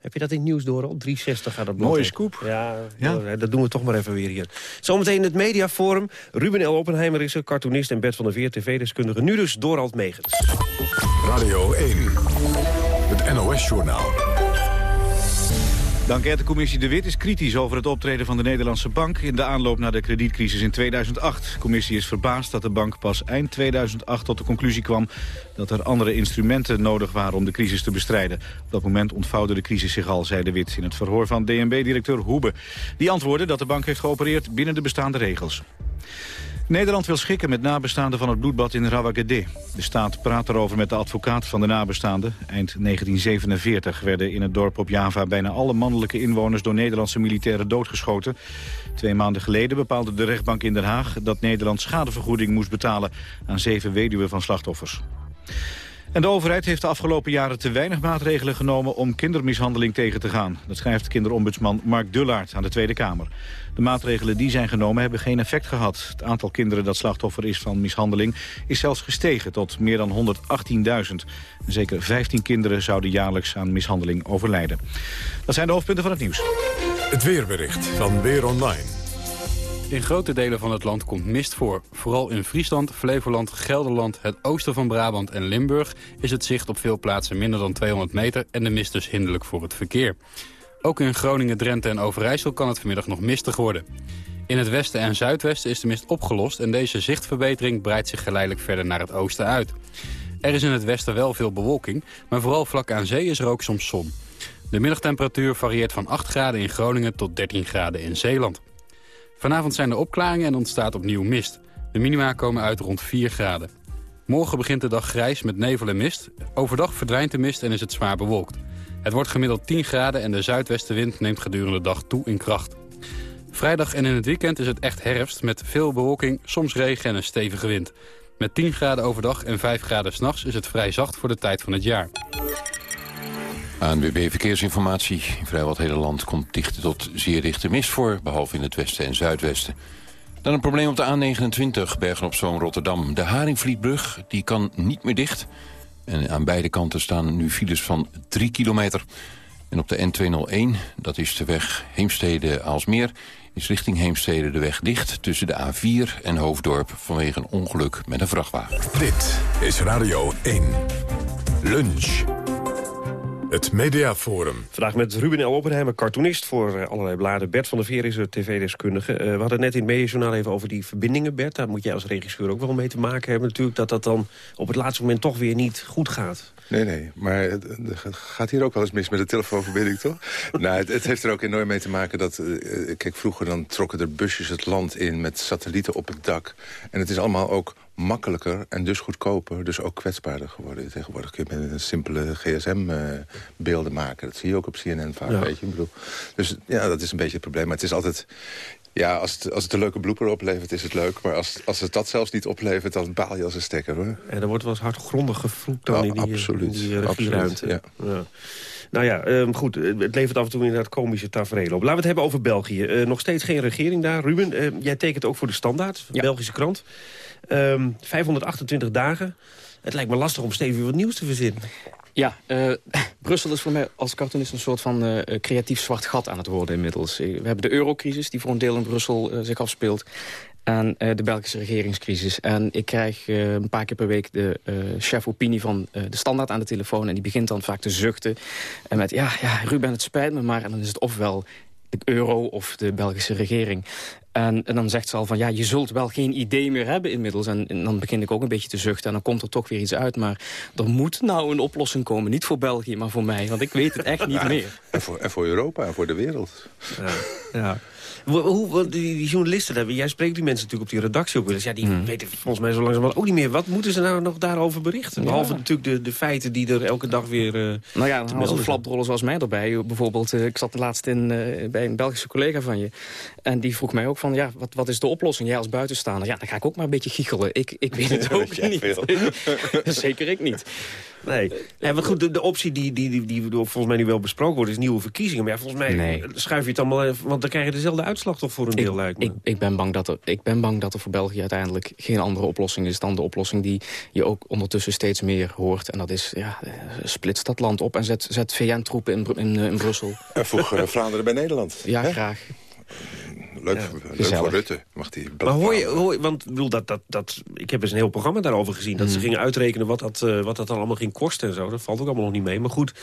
Heb je dat in het nieuws door al? 360 gaat dat blad
Mooie scoop.
Ja,
Ja.
dat doen we toch maar even weer hier. Zometeen het mediaforum. Ruben L. Oppenheimer is er, cartoonist en Bert van der Veer, tv-deskundige. Nu dus Dorald Megens.
Radio 1. Het NOS-journaal.
De enquêtecommissie De Wit is kritisch over het optreden van de Nederlandse bank... in de aanloop naar de kredietcrisis in 2008. De commissie is verbaasd dat de bank pas eind 2008 tot de conclusie kwam... dat er andere instrumenten nodig waren om de crisis te bestrijden. Op dat moment ontvouwde de crisis zich al, zei De Wit... in het verhoor van DNB-directeur Hoebe. Die antwoordde dat de bank heeft geopereerd binnen de bestaande regels. Nederland wil schikken met nabestaanden van het bloedbad in Rawagede. De staat praat erover met de advocaat van de nabestaanden. Eind 1947 werden in het dorp op Java bijna alle mannelijke inwoners... door Nederlandse militairen doodgeschoten. Twee maanden geleden bepaalde de rechtbank in Den Haag... dat Nederland schadevergoeding moest betalen aan zeven weduwen van slachtoffers. En de overheid heeft de afgelopen jaren te weinig maatregelen genomen om kindermishandeling tegen te gaan. Dat schrijft kinderombudsman Mark Dullaert aan de Tweede Kamer. De maatregelen die zijn genomen hebben geen effect gehad. Het aantal kinderen dat slachtoffer is van mishandeling is zelfs gestegen tot meer dan 118.000. En Zeker 15 kinderen zouden jaarlijks aan mishandeling overlijden. Dat zijn de hoofdpunten van het nieuws.
Het weerbericht van Weer Online.
In grote delen van het land komt mist voor. Vooral in Friesland, Flevoland, Gelderland, het oosten van Brabant en Limburg... is het zicht op veel plaatsen minder dan 200 meter... en de mist dus hinderlijk voor het verkeer. Ook in Groningen, Drenthe en Overijssel kan het vanmiddag nog mistig worden. In het westen en zuidwesten is de mist opgelost... en deze zichtverbetering breidt zich geleidelijk verder naar het oosten uit. Er is in het westen wel veel bewolking, maar vooral vlak aan zee is er ook soms zon. De middagtemperatuur varieert van 8 graden in Groningen tot 13 graden in Zeeland. Vanavond zijn er opklaringen en ontstaat opnieuw mist. De minima komen uit rond 4 graden. Morgen begint de dag grijs met nevel en mist. Overdag verdwijnt de mist en is het zwaar bewolkt. Het wordt gemiddeld 10 graden en de zuidwestenwind neemt gedurende de dag toe in kracht. Vrijdag en in het weekend is het echt herfst met veel bewolking, soms regen en een stevige wind. Met 10 graden overdag en 5 graden s'nachts is het vrij zacht voor de tijd van het jaar.
ANWB Verkeersinformatie. In vrijwel het hele land komt dichte tot zeer dichte mist voor... behalve in het westen en zuidwesten. Dan een probleem op de A29, Bergen op Zoom, Rotterdam. De Haringvlietbrug die kan niet meer dicht. En aan beide kanten staan nu files van 3 kilometer. En op de N201, dat is de weg Heemstede-Aalsmeer... is richting Heemstede de weg dicht tussen de A4 en Hoofddorp... vanwege een ongeluk met een vrachtwagen.
Dit is Radio 1. Lunch. Het Mediaforum.
Vandaag met Ruben L. Oppenheimer, cartoonist voor eh, allerlei bladen. Bert van der Veer is er tv-deskundige. Eh, we hadden het net in het mediajournaal even over die verbindingen, Bert. Daar moet jij als regisseur ook wel mee te maken hebben natuurlijk... dat dat dan op het laatste moment toch weer niet goed gaat.
Nee, nee, maar het, gaat hier ook wel eens mis met de telefoonverbinding, toch? nou, het, het heeft er ook enorm mee te maken dat... eh, kijk, vroeger dan trokken er busjes het land in met satellieten op het dak. En het is allemaal ook makkelijker en dus goedkoper, dus ook kwetsbaarder geworden. Tegenwoordig kun je met een simpele gsm eh, beelden maken. Dat zie je ook op CNN vaak,
Ja.
weet je. Ik bedoel, dus ja, dat is een beetje het probleem. Maar het is altijd... Ja, als het, als het een leuke blooper oplevert, is het leuk. Maar als, als het dat zelfs niet oplevert, dan baal je als een stekker, hoor.
En er wordt wel eens hardgrondig gevloekt dan
Ja,
in die,
absoluut,
in die eh,
absoluut,
ja. Nou ja, ehm, goed, eh, het levert af en toe inderdaad komische tafereelen op. Laten we het hebben over België. Eh, nog steeds geen regering daar. Ruben, jij tekent ook voor de Standaard, Belgische krant. Ehm, 528 dagen. Het lijkt me lastig om weer wat nieuws te verzinnen.
Ja, uh, Brussel is voor mij als cartoonist een soort van uh, creatief zwart gat aan het worden inmiddels. We hebben de eurocrisis die voor een deel in Brussel zich afspeelt. En de Belgische regeringscrisis. En ik krijg een paar keer per week de chef opinie van de standaard aan de telefoon. En die begint dan vaak te zuchten. En met, ja, ja, Ruben, het spijt me, maar... En dan is het ofwel euro of de Belgische regering. En, en, dan zegt ze al van, ja, je zult wel geen idee meer hebben inmiddels. En, en, dan begin ik ook een beetje te zuchten en dan komt er toch weer iets uit. Maar er moet nou een oplossing komen. Niet voor België, maar voor mij. Want ik weet het echt niet meer.
En voor, en voor Europa en voor de wereld.
Ja, ja. Hoe, die, die, journalisten, hebben, jij spreekt die mensen natuurlijk op die redactie ook wel eens. Ja, die hmm. weten volgens mij zo langzamerhand ook niet meer. Wat moeten ze nou nog daarover berichten? Behalve natuurlijk de, de feiten die er elke dag weer uh,
Nou ja, dan een flapdrollen zoals mij erbij. Bijvoorbeeld, uh, ik zat laatst in, uh, bij een Belgische collega van je. En die vroeg mij ook van, ja, wat, wat is de oplossing? Jij als buitenstaander. Ja, dan ga ik ook maar een beetje giechelen. Ik, ik weet het ook niet. Zeker ik niet.
Nee. Ja, wat goed, de, de, optie die, die, die, die volgens mij nu wel besproken wordt... is nieuwe verkiezingen. Maar ja, volgens mij nee. schuif je het allemaal... Want dan krijg je dezelfde uitslag toch voor een deel, lijkt me.
Ik, ik, ben bang dat er, ik ben bang dat er voor België uiteindelijk geen andere oplossing is... dan de oplossing die je ook ondertussen steeds meer hoort. En dat is, ja, eh, splits dat land op en zet, zet VN-troepen in, in, in, Brussel.
En voeg uh, Vlaanderen bij Nederland.
Ja, graag
leuk, leuk voor Rutte. Mag die
maar hoor je, hoor want bedoel, dat, dat, dat, ik heb eens een heel programma daarover gezien. Dat ze hmm. gingen uitrekenen wat dat, uh, wat dat dan allemaal ging kosten en zo. Dat valt ook allemaal nog niet mee. Maar goed,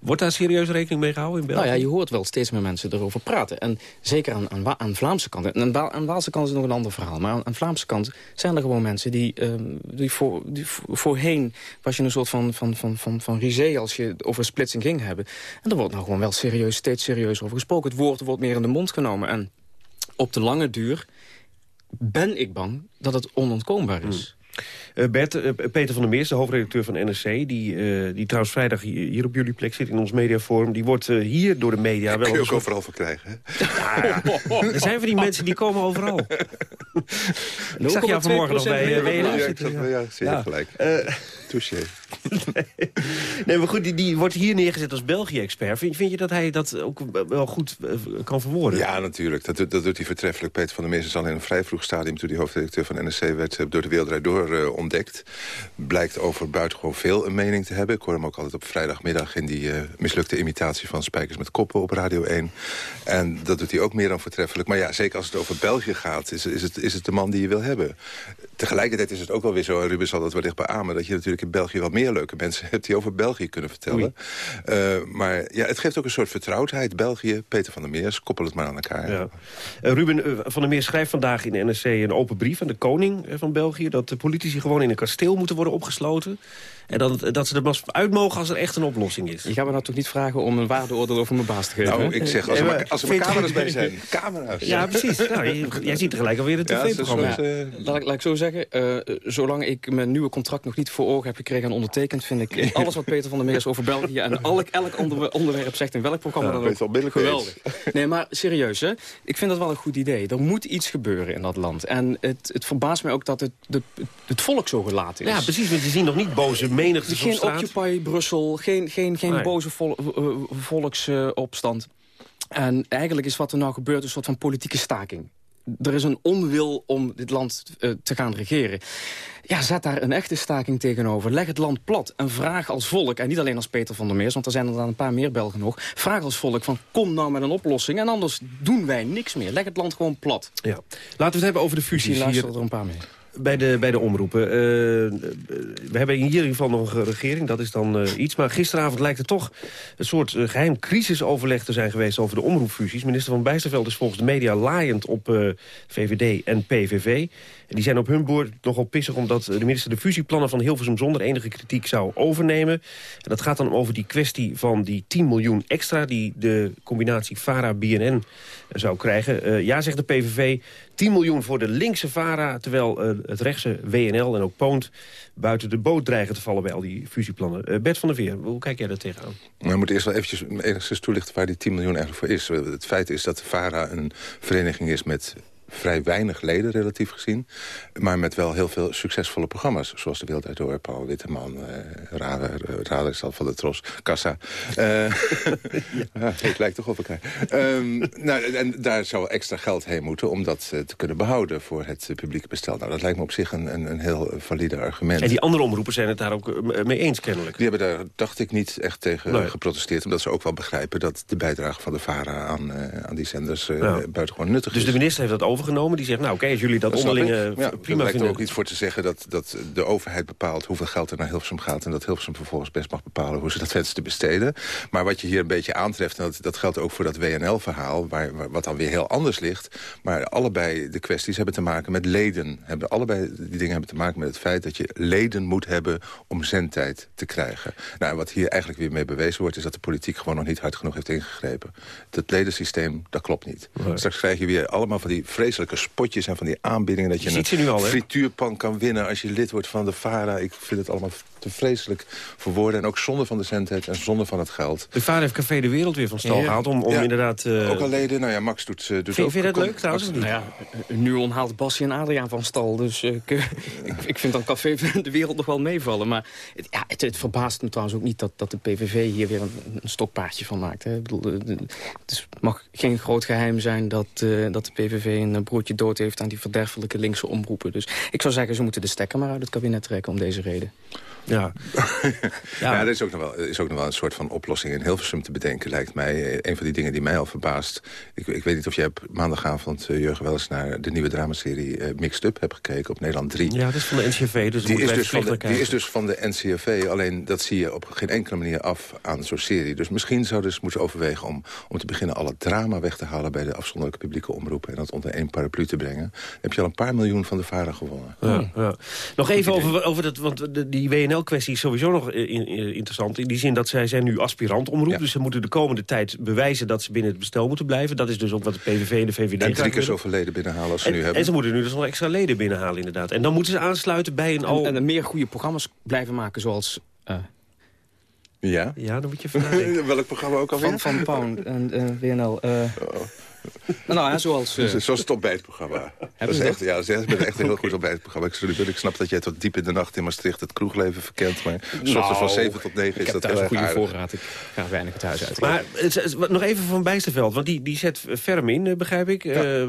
wordt daar serieus rekening mee gehouden in België?
Nou ja, je hoort wel steeds meer mensen erover praten. En zeker aan, aan, aan Vlaamse kant. En aan, aan Waalse kant is nog een ander verhaal. Maar aan, aan Vlaamse kant zijn er gewoon mensen die, uh, die, voor, die voorheen was je een soort van, van, van, van, van risée als je over splitsing ging hebben. En er wordt nou gewoon wel serieus, steeds serieus over gesproken. Het woord wordt meer in de mond genomen. En op de lange duur ben ik bang dat het onontkoombaar is.
Uh, Bert, uh, Peter van der Meers, de hoofdredacteur van NRC... Die, uh, die trouwens vrijdag hier, op jullie plek zit in ons mediaforum... die wordt hier door de media wel...
Kun je ook overal voor krijgen, hè?
Ja, er zijn van die mensen die komen overal. ik zag jou vanmorgen nog bij WNL
zitten. Ja, zeer gelijk. Touché.
nee, maar goed, die, die wordt hier neergezet als België-expert. Vind, vind, je dat hij dat ook wel goed kan verwoorden?
Ja, natuurlijk. Dat, dat doet hij vertreffelijk. Peter van der Meers is al in een vrij vroeg stadium... toen hij hoofdredacteur van NRC werd, door de Wereld Door uh, ontdekt. Blijkt over buitengewoon veel een mening te hebben. Ik hoor hem ook altijd op vrijdagmiddag... in die uh, mislukte imitatie van Spijkers met Koppen op Radio 1. En dat doet hij ook meer dan voortreffelijk. Maar ja, zeker als het over België gaat... is, is, het, is het de man die je wil hebben. Tegelijkertijd is het ook wel weer zo... en Ruben zal dat wellicht beamen... dat je natuurlijk in België wel meer leuke mensen hebt... die over België kunnen vertellen. Uh, maar ja, het geeft ook een soort vertrouwdheid. België, Peter van der Meers, koppel het maar aan elkaar. Ja.
Ruben van der Meers schrijft vandaag in de NRC een open brief... aan de koning van België... dat de politici gewoon in een kasteel moeten worden opgesloten. En dat, dat ze er pas uit mogen als er echt een oplossing is.
Je gaat me nou toch niet vragen om een waardeoordeel over mijn baas te geven?
Nou, ik zeg, als er, maar, als er maar camera's bij zijn. Camera's.
Ja, precies. Nou, jij ziet tegelijk alweer het tv-programma. Ja,
uh, laat, ik, laat ik zo zeggen, uh, zolang ik mijn nieuwe contract nog niet voor ogen heb gekregen en ondertekend... vind ik alles wat Peter van der Meers over België en elk, elk ander onderwerp zegt... in welk programma ja, dan ook, geweldig. Nee, maar serieus, hè? ik vind dat wel een goed idee. Er moet iets gebeuren in dat land. En het, het verbaast mij ook dat het, de, het volk zo gelaten is.
Ja, precies, want je ziet nog niet boze menigte
Geen Occupy Brussel, geen, geen, geen boze vol, uh, volksopstand. en eigenlijk is wat er nou gebeurt een soort van politieke staking er is een onwil om dit land uh, te gaan regeren. Ja, zet daar een echte staking tegenover. Leg het land plat en vraag als volk... en niet alleen als Peter van der Meers, want er zijn er dan een paar meer Belgen nog... vraag als volk van kom nou met een oplossing... en anders doen wij niks meer. Leg het land gewoon plat.
Ja. Laten we het hebben over de fusies.
Misschien luisteren er een paar meer
bij de, bij de omroepen. Uh, we hebben in ieder geval nog een regering, dat is dan uh, iets. Maar gisteravond lijkt het toch een soort uh, geheim crisisoverleg te zijn geweest... over de omroepfusies. Minister van Bijsterveld is volgens de media laaiend op VVD en PVV. Die zijn op hun boord nogal pissig... omdat de minister de fusieplannen van Hilversum zonder enige kritiek zou overnemen. En dat gaat dan over die kwestie van die 10 miljoen extra... die de combinatie VARA-BNN zou krijgen. ja, zegt de PVV, 10 miljoen voor de linkse VARA... terwijl uh, het rechtse WNL en ook Poont buiten de boot dreigen te vallen... bij al die fusieplannen. Uh, Bert van der Veer, hoe kijk jij daar tegenaan?
Nou, we moeten eerst wel eventjes enigszins toelichten waar die 10 miljoen eigenlijk voor is. Het feit is dat de VARA een vereniging is met vrij weinig leden, relatief gezien. Maar met wel heel veel succesvolle programma's. Zoals De Wereld Door, Paul Witteman, uh, Rader, Rader van de Tros, Kassa. Uh, ja. het lijkt toch op elkaar. Um, nou, en daar zou extra geld heen moeten om dat te kunnen behouden voor het publieke bestel. Nou, dat lijkt me op zich een, een, een heel valide argument.
En die andere omroepen zijn het daar ook mee eens kennelijk?
Die hebben daar, dacht ik, niet echt tegen nee. geprotesteerd. Omdat ze ook wel begrijpen dat de bijdrage van de VARA aan, aan die zenders ja. buitengewoon nuttig
dus
is.
Dus de minister heeft dat overgenomen? Die zegt, nou oké, als jullie dat,
dat
onderling
ja,
prima
er
vinden...
ook iets voor te zeggen dat, dat de overheid bepaalt hoeveel geld er naar Hilversum gaat... en dat Hilversum vervolgens best mag bepalen hoe ze dat wensen te besteden. Maar wat je hier een beetje aantreft, en dat, dat geldt ook voor dat WNL-verhaal... Waar, waar, wat dan weer heel anders ligt... maar allebei de kwesties hebben te maken met leden. Hebben, allebei die dingen hebben te maken met het feit dat je leden moet hebben... om zendtijd te krijgen. Nou, wat hier eigenlijk weer mee bewezen wordt... is dat de politiek gewoon nog niet hard genoeg heeft ingegrepen. Het ledensysteem, dat klopt niet. Nee. Straks krijg je weer allemaal van die vreselijke spotjes... en van die aanbiedingen dat je,
je
een frituurpan kan winnen... als je lid wordt van de VARA. Ik vind het allemaal te vreselijk voor woorden. En ook zonder van de zendheid en zonder van het geld.
De VARA heeft Café de Wereld weer van stal ja. gehaald... om, om
ja,
inderdaad... Uh...
Ook al leden. Nou ja, Max doet, uh, doet
vind,
ook...
Vind je dat leuk trouwens?
Nou ja, nu onhaalt Basje en Adriaan van stal. Dus uh, ik, ik, vind dan Café de Wereld nog wel meevallen. Maar het, ja, het, het, verbaast me trouwens ook niet dat, dat de PVV hier weer een, een stokpaardje van maakt. Hè. Ik bedoel, het mag geen groot geheim zijn dat, dat de PVV een broertje dood heeft... aan die verderfelijke linkse omroepen. Dus ik zou zeggen, ze moeten de stekker maar uit het kabinet trekken om deze reden.
Ja.
ja. ja, er is ook, nog wel, is ook nog wel een soort van oplossing in Hilversum te bedenken, lijkt mij. Een van die dingen die mij al verbaast. Ik, ik weet niet of jij op maandagavond, uh, Jurgen, wel eens naar de nieuwe dramaserie uh, Mixed Up hebt gekeken op Nederland 3.
Ja, dat is van de NCRV, dus
die is dus, van de, die is dus van de NCRV, alleen dat zie je op geen enkele manier af aan zo'n serie. Dus misschien zouden ze moeten overwegen om, om te beginnen alle drama weg te halen bij de afzonderlijke publieke omroepen en dat onder één paraplu te brengen. Dan heb je al een paar miljoen van de varen gewonnen.
Ja, ja. Nog even over, over dat, want de, die WNL-kwestie is sowieso nog in, in, interessant. In die zin dat zij zijn nu aspirant omroep. Ja. Dus ze moeten de komende tijd bewijzen dat ze binnen het bestel moeten blijven. Dat is dus ook wat de PVV en de VVD
En drie keer zoveel leden binnenhalen als ze
en,
nu hebben.
En ze moeten nu dus nog extra leden binnenhalen inderdaad. En dan moeten ze aansluiten bij een...
En, en meer goede programma's blijven maken zoals... Uh,
ja?
Ja, dan moet je vragen.
Welk programma ook alweer?
Van, van Pound en uh, WNL. Uh, oh. Nou ja, zoals... Uh,
zoals het ontbijtprogramma. Dat is echt, ja, ze hebben echt een heel goed ontbijtprogramma. Ik, ik snap dat jij tot diep in de nacht in Maastricht het kroegleven verkent. Maar nou, van 7 tot 9 is dat
heel
erg
een goede
aardig.
voorraad. Ik ga weinig het huis uit.
Maar nog even van Bijsterveld. Want die, die zet ferm in, begrijp ik. Ja. Uh,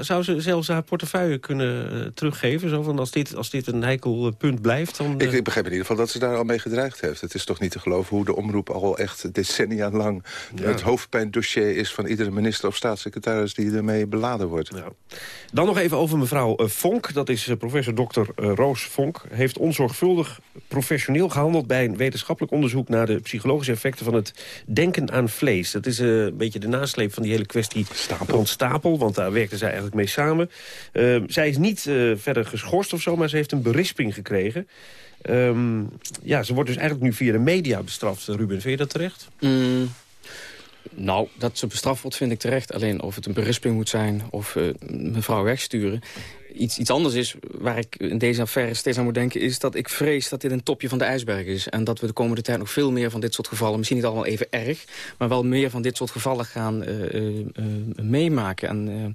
zou ze zelfs haar portefeuille kunnen teruggeven? Zo van als, dit, als dit een heikel punt blijft? Dan,
ik, ik begrijp in ieder geval dat ze daar al mee gedreigd heeft. Het is toch niet te geloven hoe de omroep al echt decennia lang... Ja. het hoofdpijndossier is van iedere minister of staatssecretaris die ermee beladen wordt.
Ja. Dan nog even over mevrouw uh, Vonk. Dat is uh, professor Dr. Uh, Roos Vonk. Heeft onzorgvuldig professioneel gehandeld... bij een wetenschappelijk onderzoek naar de psychologische effecten... van het denken aan vlees. Dat is een beetje de nasleep van die hele kwestie Stapel. rond Stapel. Want daar werkten zij eigenlijk mee samen. zij is niet verder geschorst of zo, maar ze heeft een berisping gekregen. Um, ja, ze wordt dus eigenlijk nu via de media bestraft. Ruben, vind je dat terecht?
Mm. Nou, dat ze bestraft wordt vind ik terecht. Alleen of het een berisping moet zijn of uh, mevrouw wegsturen. Iets, iets anders is, waar ik in deze affaire steeds aan moet denken... is dat ik vrees dat dit een topje van de ijsberg is. En dat we de komende tijd nog veel meer van dit soort gevallen... misschien niet allemaal even erg, maar wel meer van dit soort gevallen gaan uh, uh, meemaken. En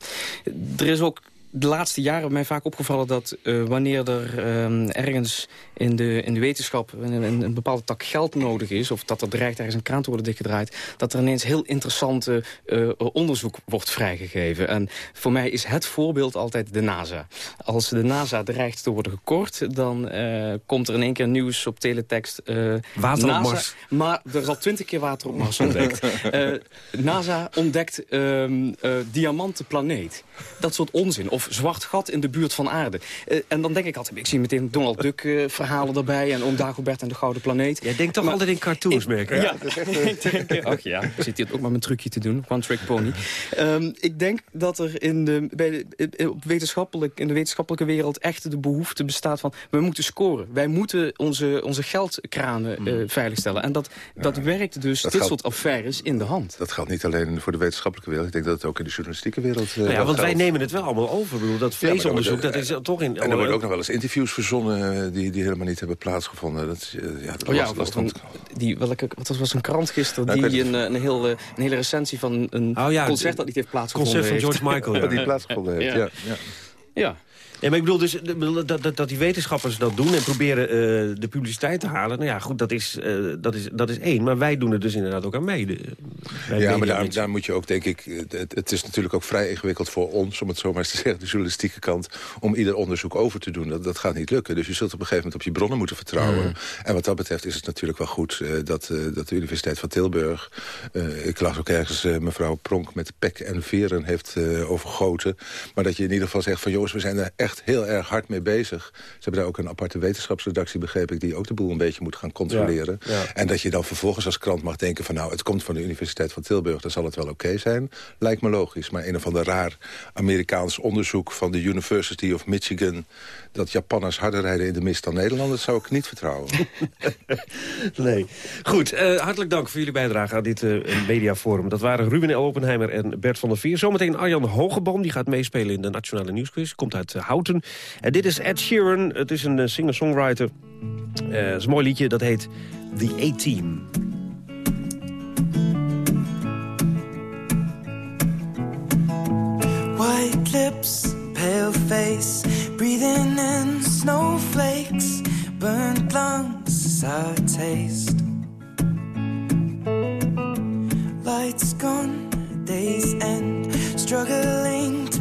er is ook de laatste jaren mij vaak opgevallen dat uh, wanneer er uh, ergens in de, in de wetenschap een, een, een, bepaalde tak geld nodig is... of dat er dreigt ergens een kraan te worden dichtgedraaid... dat er ineens heel interessante uh, onderzoek wordt vrijgegeven. En voor mij is het voorbeeld altijd de NASA. Als de NASA dreigt te worden gekort... dan komt er in één keer nieuws op teletext...
water
NASA,
op Mars.
Maar er is al twintig keer water op Mars ontdekt. NASA ontdekt ehm, diamanten planeet. Dat soort onzin. Of zwart gat in de buurt van aarde. Uh, en dan denk ik altijd, ik zie meteen Donald Duck uh, verhalen erbij... en Oom Dagobert en de Gouden Planeet.
Jij denkt toch maar, altijd in cartoons, merk
ik. Ja, ik denk, ach ja, ik zit hier ook maar mijn trucje te doen. One trick pony. Um, ik denk dat er in de, bij de, op wetenschappelijk, in de wetenschappelijke wereld... echt de behoefte bestaat van, we moeten scoren. Wij moeten onze, onze geldkranen uh, hmm. veiligstellen. En dat, ja, dat werkt dus dat dit geldt, soort affaires in de hand.
Dat geldt niet alleen voor de wetenschappelijke wereld. Ik denk dat het ook in de journalistieke wereld...
Nou ja, want wij nemen het wel allemaal over Ik bedoel, dat vleesonderzoek, dat is toch in...
En er worden ook nog wel eens interviews verzonnen... eh, die, die helemaal niet hebben plaatsgevonden. Dat, is, eh, ja, dat
Oh ja,
was,
een- die, welke, wat was, was een krant gisteren
Nou,
die een, eh, een, heel, een hele recensie van een
Oh ja,
concert dat niet heeft plaatsgevonden
concert van. George Michael, ja.
die plaatsgevonden heeft, ja. ja.
Ja.
Maar ik bedoel dus dat, dat, dat die wetenschappers dat doen en proberen eh, de publiciteit te halen. Nou ja, goed, dat is, eh, dat, is, dat is één. Maar wij doen er dus inderdaad ook aan mee. de-
Ja, maar daar, daar moet je ook, denk ik... Het, het is natuurlijk ook vrij ingewikkeld voor ons... om het zo maar eens te zeggen, de journalistieke kant... om ieder onderzoek over te doen. Dat, dat gaat niet lukken. Dus je zult op een gegeven moment op je bronnen moeten vertrouwen.
Mm.
En wat dat betreft is het natuurlijk wel goed... eh, dat, dat de Universiteit van Tilburg... ik las ook ergens mevrouw Pronk met pek en veren heeft overgoten. Maar dat je in ieder geval zegt van... jongens, we zijn er echt heel erg hard mee bezig. Ze hebben daar ook een aparte wetenschapsredactie, begreep ik... die ook de boel een beetje moet gaan controleren.
Ja, ja.
En dat je dan vervolgens als krant mag denken van... nou, het komt van de Universiteit van Tilburg, dan zal het wel oké zijn. Lijkt me logisch. Maar een of ander raar Amerikaans onderzoek van de University of Michigan... dat Japanners harder rijden in de mist dan Nederlanders... zou ik niet vertrouwen.
Nee. Goed, eh, hartelijk dank voor jullie bijdrage aan dit eh, mediaforum. Dat waren Ruben L. Oppenheimer en Bert van der Veer. Zometeen Arjan Hogeboom, die gaat meespelen in de Nationale Nieuwsquiz. Komt uit eh, En dit is Ed Sheeran, het is een eh, singer-songwriter. Eh, het is een mooi liedje, dat heet The A-Team.
White lips, pale face, breathing in snowflakes, burnt lungs, sour taste. Lights gone, days end, struggling to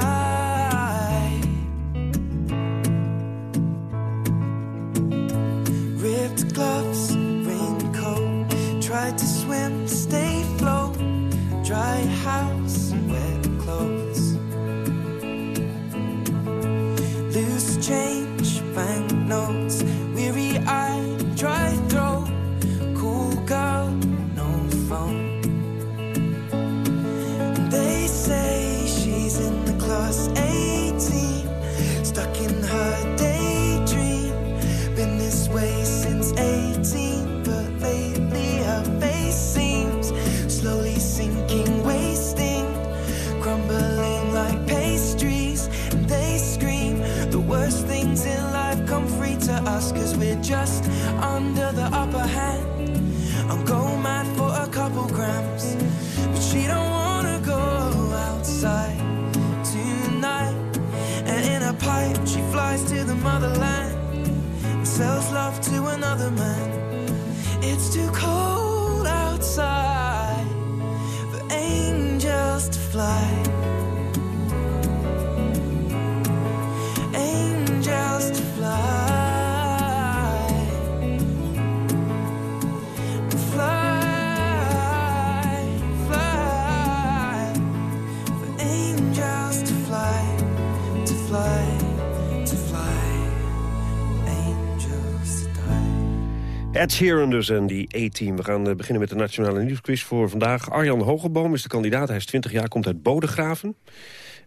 Ed dus en die A-team. We gaan eh, beginnen met de Nationale Nieuwsquiz voor vandaag. Arjan Hogeboom is de kandidaat. Hij is 20 jaar, komt uit Bodegraven.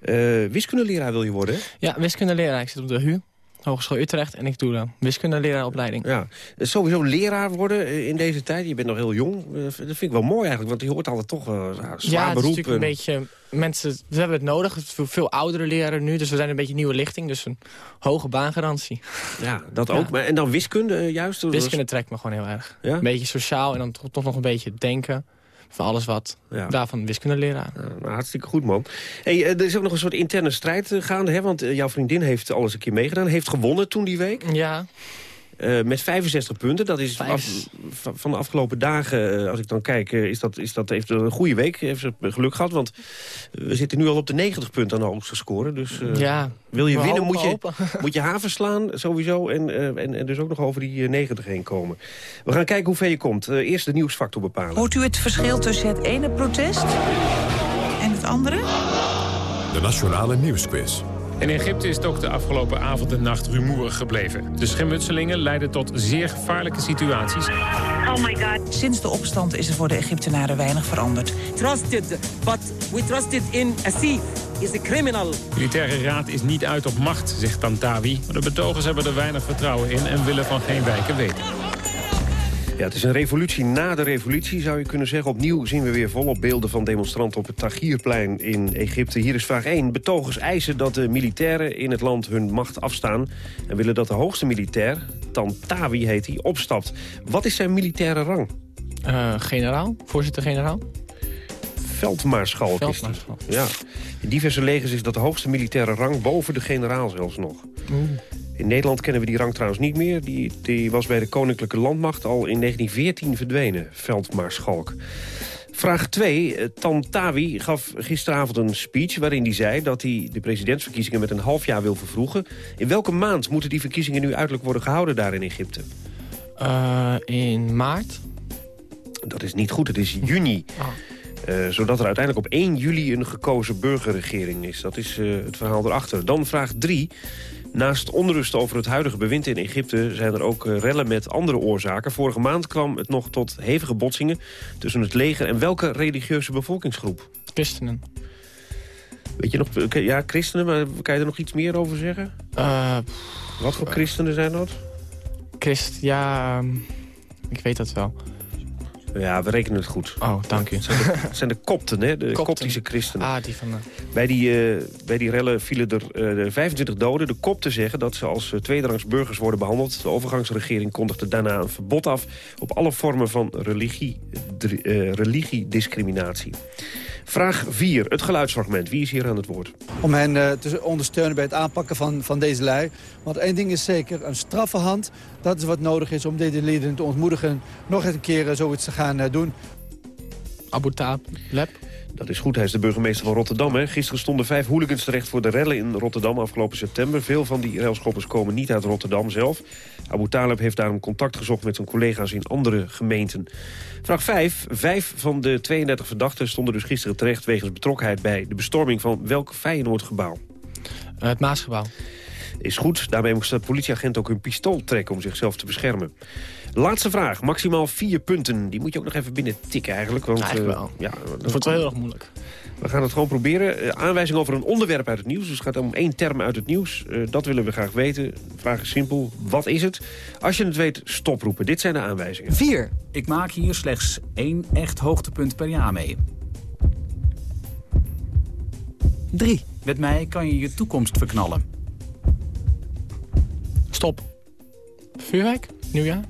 Eh wiskundeleraar wil je worden?
Ja, wiskundeleraar. Ik zit op de HU, Hogeschool Utrecht. En ik doe de wiskundeleraaropleiding.
Ja, eh, sowieso leraar worden eh, in deze tijd. Je bent nog heel jong. Eh, Dat vind ik wel mooi eigenlijk, want je hoort altijd toch een zwaar
ja, het is
beroep.
natuurlijk een
en-
beetje... Mensen, we hebben het nodig. Veel, oudere leraren nu. Dus we zijn een beetje nieuwe lichting. Dus een hoge baangarantie.
Ja, dat
Ja.
ook. Maar, en dan wiskunde juist?
Wiskunde trekt me gewoon heel erg.
Ja?
Een beetje sociaal en dan toch, toch nog een beetje denken. Van alles wat. Daarvan wiskundeleraar.
Nou, hartstikke goed, man. Hey, eh, er is ook nog een soort interne strijd eh, gaande, hè? Want eh, jouw vriendin heeft alles een keer meegedaan. Heeft gewonnen toen die week.
Ja.
Eh, met 65 punten. Dat is af- van van de afgelopen dagen, eh, als ik dan kijk, eh, is dat, is dat, heeft een goede week. Heeft ze geluk gehad, want we zitten nu al op de 90 punten aan de hoogste score. Dus eh,
Ja,
wil je winnen, moet je, moet je haven slaan sowieso. En, en, en dus ook nog over die eh, 90 heen komen. We gaan kijken hoe ver je komt. Eh, eerst de nieuwsfactor bepalen.
Hoort u het verschil tussen het ene protest en het andere?
De Nationale Nieuwsquiz.
In Egypte is het ook de afgelopen avond en nacht rumoerig gebleven. De schermutselingen leiden tot zeer gevaarlijke situaties.
Oh my god. Sinds de opstand is er voor de Egyptenaren weinig veranderd.
Trusted, but we trusted in a thief. Is a criminal.
De militaire raad is niet uit op macht, zegt Tantawi. Maar de betogers hebben er weinig vertrouwen in en willen van geen wijken weten.
Ja, het is een revolutie na de revolutie, zou je kunnen zeggen. Opnieuw zien we weer volop beelden van demonstranten op het Tahrirplein in Egypte. Hier is vraag 1. Betogers eisen dat de militairen in het land hun macht afstaan... en willen dat de hoogste militair, Tantawi heet hij, opstapt. Wat is zijn militaire rang?
Eh, generaal? Voorzitter-generaal?
Veldmaarschalk.
Veldmaarschalk.
Ja. In diverse legers is dat de hoogste militaire rang boven de generaal zelfs nog. In Nederland kennen we die rang trouwens niet meer. Die, die was bij de Koninklijke Landmacht al in 1914 verdwenen, veldmaarschalk. Vraag 2. Tantawi gaf gisteravond een speech waarin hij zei... dat hij de presidentsverkiezingen met een half jaar wil vervroegen. In welke maand moeten die verkiezingen nu uiterlijk worden gehouden daar in Egypte?
Eh, in maart?
Dat is niet goed, het is juni.
Ah.
Eh, zodat er uiteindelijk op 1 juli een gekozen burgerregering is. Dat is eh, het verhaal erachter. Dan vraag 3. Naast onrust over het huidige bewind in Egypte... zijn er ook eh, rellen met andere oorzaken. Vorige maand kwam het nog tot hevige botsingen... tussen het leger en welke religieuze bevolkingsgroep?
Christenen.
Weet je nog, eh, ja, christenen, maar kan je er nog iets meer over zeggen?
Eh,
Wat voor christenen zijn dat?
Christ, ja... ehm, ik weet dat wel.
Ja, we rekenen het goed.
Oh, dank u.
Het zijn de, het zijn de kopten, hè? de
Kopten.
koptische christenen.
Ah, die van... de.
Bij die, eh, bij die rellen vielen er eh, 25 doden. De kopten zeggen dat ze als eh, tweederangs burgers worden behandeld. De overgangsregering kondigde daarna een verbod af... op alle vormen van religie, eh, religiediscriminatie. Vraag 4, het geluidsfragment. Wie is hier aan het woord?
om hen eh, te ondersteunen bij het aanpakken van, van deze lui. Want één ding is zeker, een straffe hand, dat is wat nodig is om deze lieden te ontmoedigen... nog eens een keer eh, zoiets te gaan eh, doen.
Abu Taleb.
Dat is goed, hij is de burgemeester van Rotterdam. Hè. Gisteren stonden vijf hooligans terecht voor de rellen in Rotterdam afgelopen september. Veel van die railschoppers komen niet uit Rotterdam zelf. Abu Talib heeft daarom contact gezocht met zijn collega's in andere gemeenten. Vraag 5. Vijf van de 32 verdachten stonden dus gisteren terecht... wegens betrokkenheid bij de bestorming van welk Feyenoordgebouw?
Eh, het Maasgebouw.
Is goed, daarmee moest de politieagent ook hun pistool trekken om zichzelf te beschermen. Laatste vraag, maximaal vier punten. Die moet je ook nog even binnen tikken eigenlijk. Want,
Eigenlijk
eh,
wel.
ja,
Dat wordt wel heel erg moeilijk.
We gaan het gewoon proberen. Eh, aanwijzing over een onderwerp uit het nieuws. Dus het gaat om één term uit het nieuws. Eh, dat willen we graag weten. De vraag is simpel. Wat is het? Als je het weet, stoproepen. Dit zijn de aanwijzingen.
4. Ik maak hier slechts één echt hoogtepunt per jaar mee. 3. Met mij kan je je toekomst verknallen.
Stop. Vuurwerk? Nieuwjaar?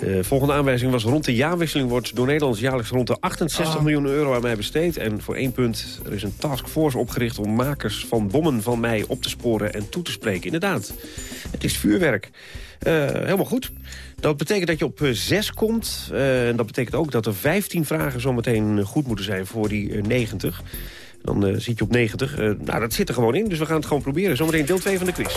De volgende aanwijzing was rond de jaarwisseling wordt door Nederland jaarlijks rond de 68
Ah.
miljoen euro aan mij besteed. En voor één punt, er is een taskforce opgericht om makers van bommen van mij op te sporen en toe te spreken. Inderdaad, het is vuurwerk. Eh, helemaal goed. Dat betekent dat je op 6 komt. Eh, en dat betekent ook dat er 15 vragen zometeen goed moeten zijn voor die eh, 90. Dan eh, zit je op 90. Eh, nou, dat zit er gewoon in, dus we gaan het gewoon proberen. Zometeen deel 2 van de quiz.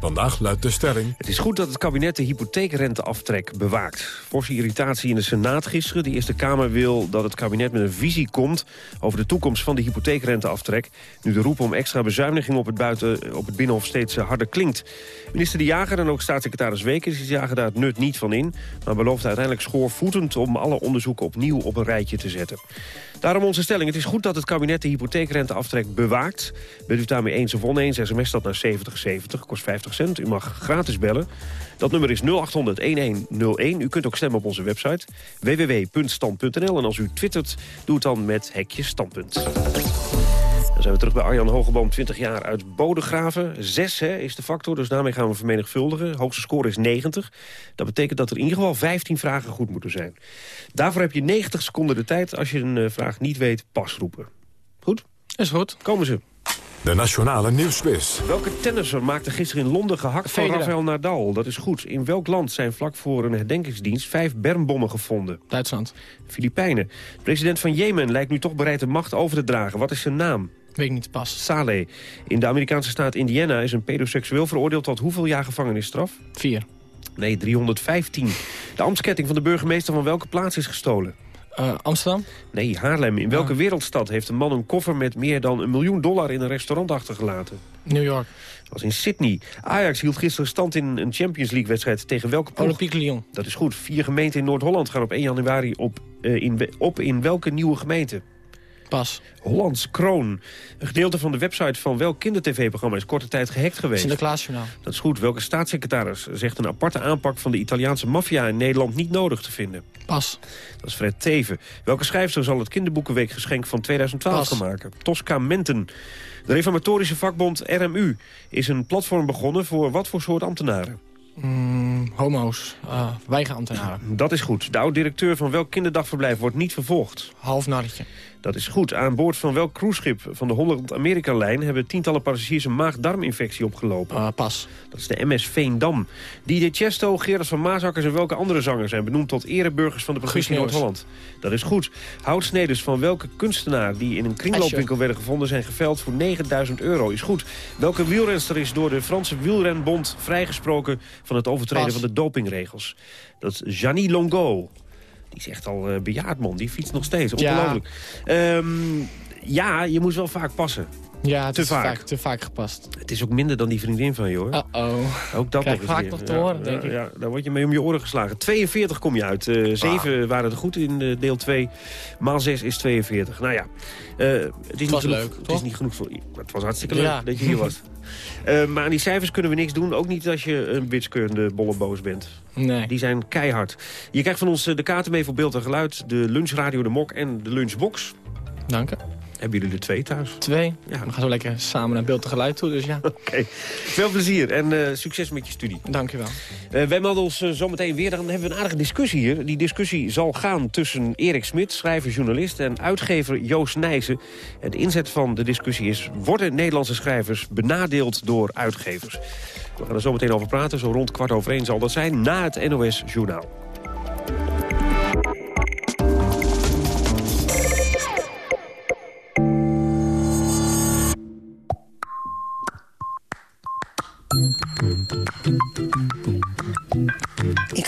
Vandaag luidt de stelling...
Het is goed dat het kabinet de hypotheekrenteaftrek bewaakt. Forse irritatie in de Senaat gisteren. De Eerste Kamer wil dat het kabinet met een visie komt... over de toekomst van de hypotheekrenteaftrek... nu de roep om extra bezuiniging op het, buiten, op het Binnenhof steeds harder klinkt. Minister De Jager en ook staatssecretaris Wekers zagen daar het nut niet van in... maar beloofde uiteindelijk schoorvoetend om alle onderzoeken opnieuw op een rijtje te zetten. Daarom onze stelling. Het is goed dat het kabinet de hypotheekrenteaftrek bewaakt. Bent u het daarmee eens of oneens, sms dat naar 7070, kost 50 50 cent. U mag gratis bellen. Dat nummer is 0800-1101. U kunt ook stemmen op onze website www.stand.nl. En als u twittert, doe het dan met hekje standpunt. Dan zijn we terug bij Arjan Hogeboom, 20 jaar uit Bodegraven. Zes hè, is de factor, dus daarmee gaan we vermenigvuldigen. hoogste score is 90. Dat betekent dat er in ieder geval 15 vragen goed moeten zijn. Daarvoor heb je 90 seconden de tijd. Als je een uh, vraag niet weet, pas roepen. Goed?
Is goed.
Komen ze.
De Nationale Nieuwsquiz.
Welke tennisser maakte gisteren in Londen gehakt van
Federer.
Rafael Nadal? Dat is goed. In welk land zijn vlak voor een herdenkingsdienst vijf bermbommen gevonden?
Duitsland.
Filipijnen. President van Jemen lijkt nu toch bereid de macht over te dragen. Wat is zijn naam?
Weet ik niet pas.
Saleh. In de Amerikaanse staat Indiana is een pedoseksueel veroordeeld tot hoeveel jaar gevangenisstraf?
Vier.
Nee, 315. De ambtsketting van de burgemeester van welke plaats is gestolen?
Uh, Amsterdam?
Nee, Haarlem. In welke wereldstad heeft een man een koffer met meer dan een miljoen dollar in een restaurant achtergelaten?
New York.
Dat was in Sydney. Ajax hield gisteren stand in een Champions League wedstrijd tegen welke ploeg?
Olympique Lyon.
Dat is goed. Vier gemeenten in Noord-Holland gaan op 1 januari op, uh, in, op in welke nieuwe gemeente?
Pas.
Hollands Kroon. Een gedeelte van de website van welk kindertv-programma is korte tijd gehackt geweest?
Sinterklaasjournaal.
Dat is goed. Welke staatssecretaris zegt een aparte aanpak van de Italiaanse maffia in Nederland niet nodig te vinden?
Pas.
Dat is Fred Teven. Welke schrijfster zal het kinderboekenweekgeschenk van 2012
Pas.
gaan maken? Tosca Menten. De reformatorische vakbond RMU is een platform begonnen voor wat voor soort ambtenaren?
Mm, homo's. Uh, weigerambtenaren.
Dat is goed. De oud-directeur van welk kinderdagverblijf wordt niet vervolgd?
Half narretje.
Dat is goed. Aan boord van welk cruiseschip van de Holland-Amerika-lijn... hebben tientallen passagiers een maag-darminfectie opgelopen?
Uh, pas.
Dat is de MS Veendam. DJ Chesto, Gerard van Maasakkers en welke andere zangers... zijn benoemd tot ereburgers van de provincie. Noord-Holland? Dat is goed. Houtsneders van welke kunstenaar die in een kringloopwinkel werden gevonden... zijn geveld voor 9000 euro? Is goed. Welke wielrenster is door de Franse wielrenbond vrijgesproken... van het overtreden
Pas.
van de dopingregels? Dat is Gianni Longo. Die is echt al eh, bejaard, man. Die fietst nog steeds.
Ja.
Ongelooflijk. Ehm, ja, je moet wel vaak passen.
Ja, het
Te vaak.
vaak. te vaak gepast.
Het is ook minder dan die vriendin van je, hoor.
Uh-oh.
Ook dat
Krijg
nog eens
vaak
weer.
nog te
Ja,
horen,
ja,
denk ik.
Ja, daar word je mee om je oren geslagen. 42 kom je uit. Eh Zeven waren er goed in eh, deel 2. Maal 6 is 42. Nou ja, eh, het is, niet
was
genoeg,
leuk,
Het is niet genoeg voor... Het was hartstikke leuk
Ja.
dat je hier was. Eh, maar aan die cijfers kunnen we niks doen. Ook niet als je een witskeurende bolleboos bent.
Nee.
Die zijn keihard. Je krijgt van ons eh, de kaarten mee voor beeld en geluid. De lunchradio, de mok en de lunchbox.
Dank je.
Hebben jullie er twee thuis?
Twee.
Ja.
We gaan zo lekker samen naar beeld en geluid toe, dus ja.
Oké. Veel plezier en eh, succes met je studie.
Dank je wel.
Eh, wij melden ons eh, zometeen weer. Dan hebben we een aardige discussie hier. Die discussie zal gaan tussen Erik Smit, schrijver, journalist... en uitgever Joost Nijssen. En de inzet van de discussie is... worden Nederlandse schrijvers benadeeld door uitgevers? We gaan er zo meteen over praten. Zo rond kwart over één zal dat zijn na het NOS Journaal.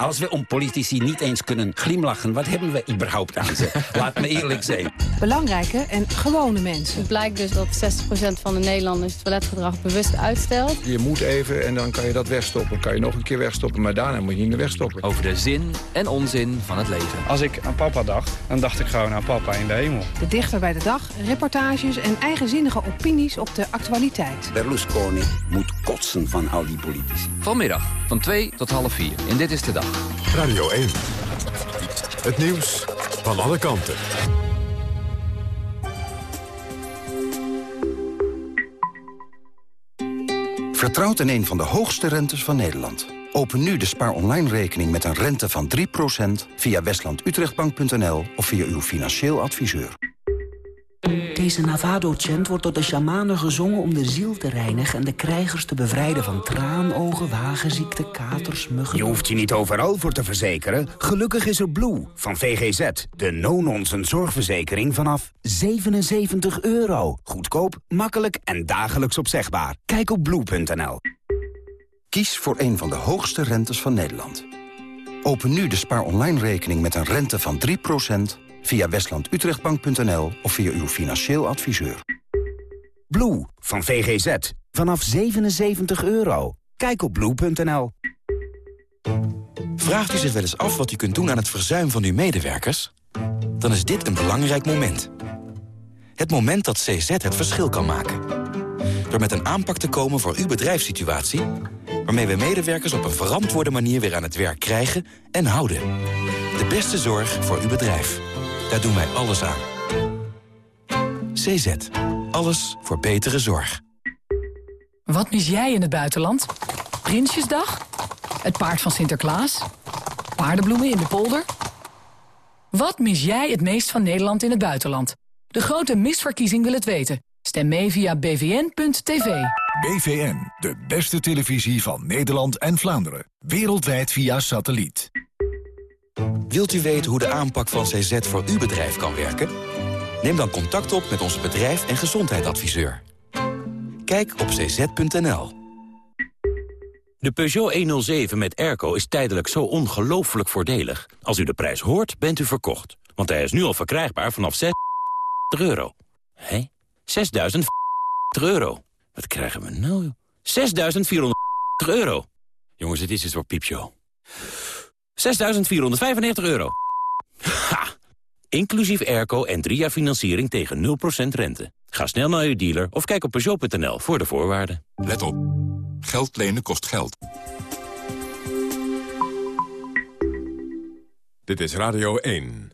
Als we om politici niet eens kunnen glimlachen, wat hebben we überhaupt aan ze? Laat me eerlijk zijn.
Belangrijke en gewone mensen.
Het blijkt dus dat 60% van de Nederlanders het toiletgedrag bewust uitstelt.
Je moet even en dan kan je dat wegstoppen. Kan je nog een keer wegstoppen, maar daarna moet je niet meer wegstoppen.
Over de zin en onzin van het leven.
Als ik aan papa dacht, dan dacht ik gewoon aan papa in de hemel.
De dichter bij de dag, reportages en eigenzinnige opinies op de actualiteit.
Berlusconi moet kotsen van al die politici.
Vanmiddag van 2 tot half 4. En dit is de dag.
Radio 1. Het nieuws van alle kanten.
Vertrouwt in een van de hoogste rentes van Nederland. Open nu de Spaar Online rekening met een rente van 3% via westlandutrechtbank.nl of via uw financieel adviseur.
Deze Navado-chant wordt door de shamanen gezongen om de ziel te reinigen... en de krijgers te bevrijden van traanogen, wagenziekte, katers, muggen...
Je hoeft je niet overal voor te verzekeren. Gelukkig is er Blue van VGZ. De no-nonsense zorgverzekering vanaf 77 euro. Goedkoop, makkelijk en dagelijks opzegbaar. Kijk op blue.nl.
Kies voor een van de hoogste rentes van Nederland. Open nu de Spaar Online rekening met een rente van 3% via westlandutrechtbank.nl of via uw financieel adviseur.
Blue van VGZ. Vanaf 77 euro. Kijk op blue.nl.
Vraagt u zich wel eens af wat u kunt doen aan het verzuim van uw medewerkers? Dan is dit een belangrijk moment.
Het moment dat CZ het verschil kan maken. Door met een aanpak te komen voor uw bedrijfssituatie... waarmee we medewerkers op een verantwoorde manier weer aan het werk krijgen en houden. De beste zorg voor uw bedrijf. Daar doen wij alles aan. CZ. Alles voor betere zorg.
Wat mis jij in het buitenland? Prinsjesdag? Het paard van Sinterklaas? Paardenbloemen in de polder? Wat mis jij het meest van Nederland in het buitenland? De grote misverkiezing wil het weten. Stem mee via bvn.tv.
BVN, de beste televisie van Nederland en Vlaanderen. Wereldwijd via satelliet.
Wilt u weten hoe de aanpak van CZ voor uw bedrijf kan werken? Neem dan contact op met onze bedrijf- en gezondheidsadviseur. Kijk op cz.nl.
De Peugeot 107 met airco is tijdelijk zo ongelooflijk voordelig. Als u de prijs hoort, bent u verkocht. Want hij is nu al verkrijgbaar vanaf 6 euro. Hé? 6.000 euro. Wat krijgen we nou? 6.400 euro. Jongens, dit is het voor piepshow. 6.495 euro. Ha! Inclusief airco en drie jaar financiering tegen 0% rente. Ga snel naar uw dealer of kijk op Peugeot.nl voor de voorwaarden.
Let op. Geld lenen kost geld.
Dit is Radio 1.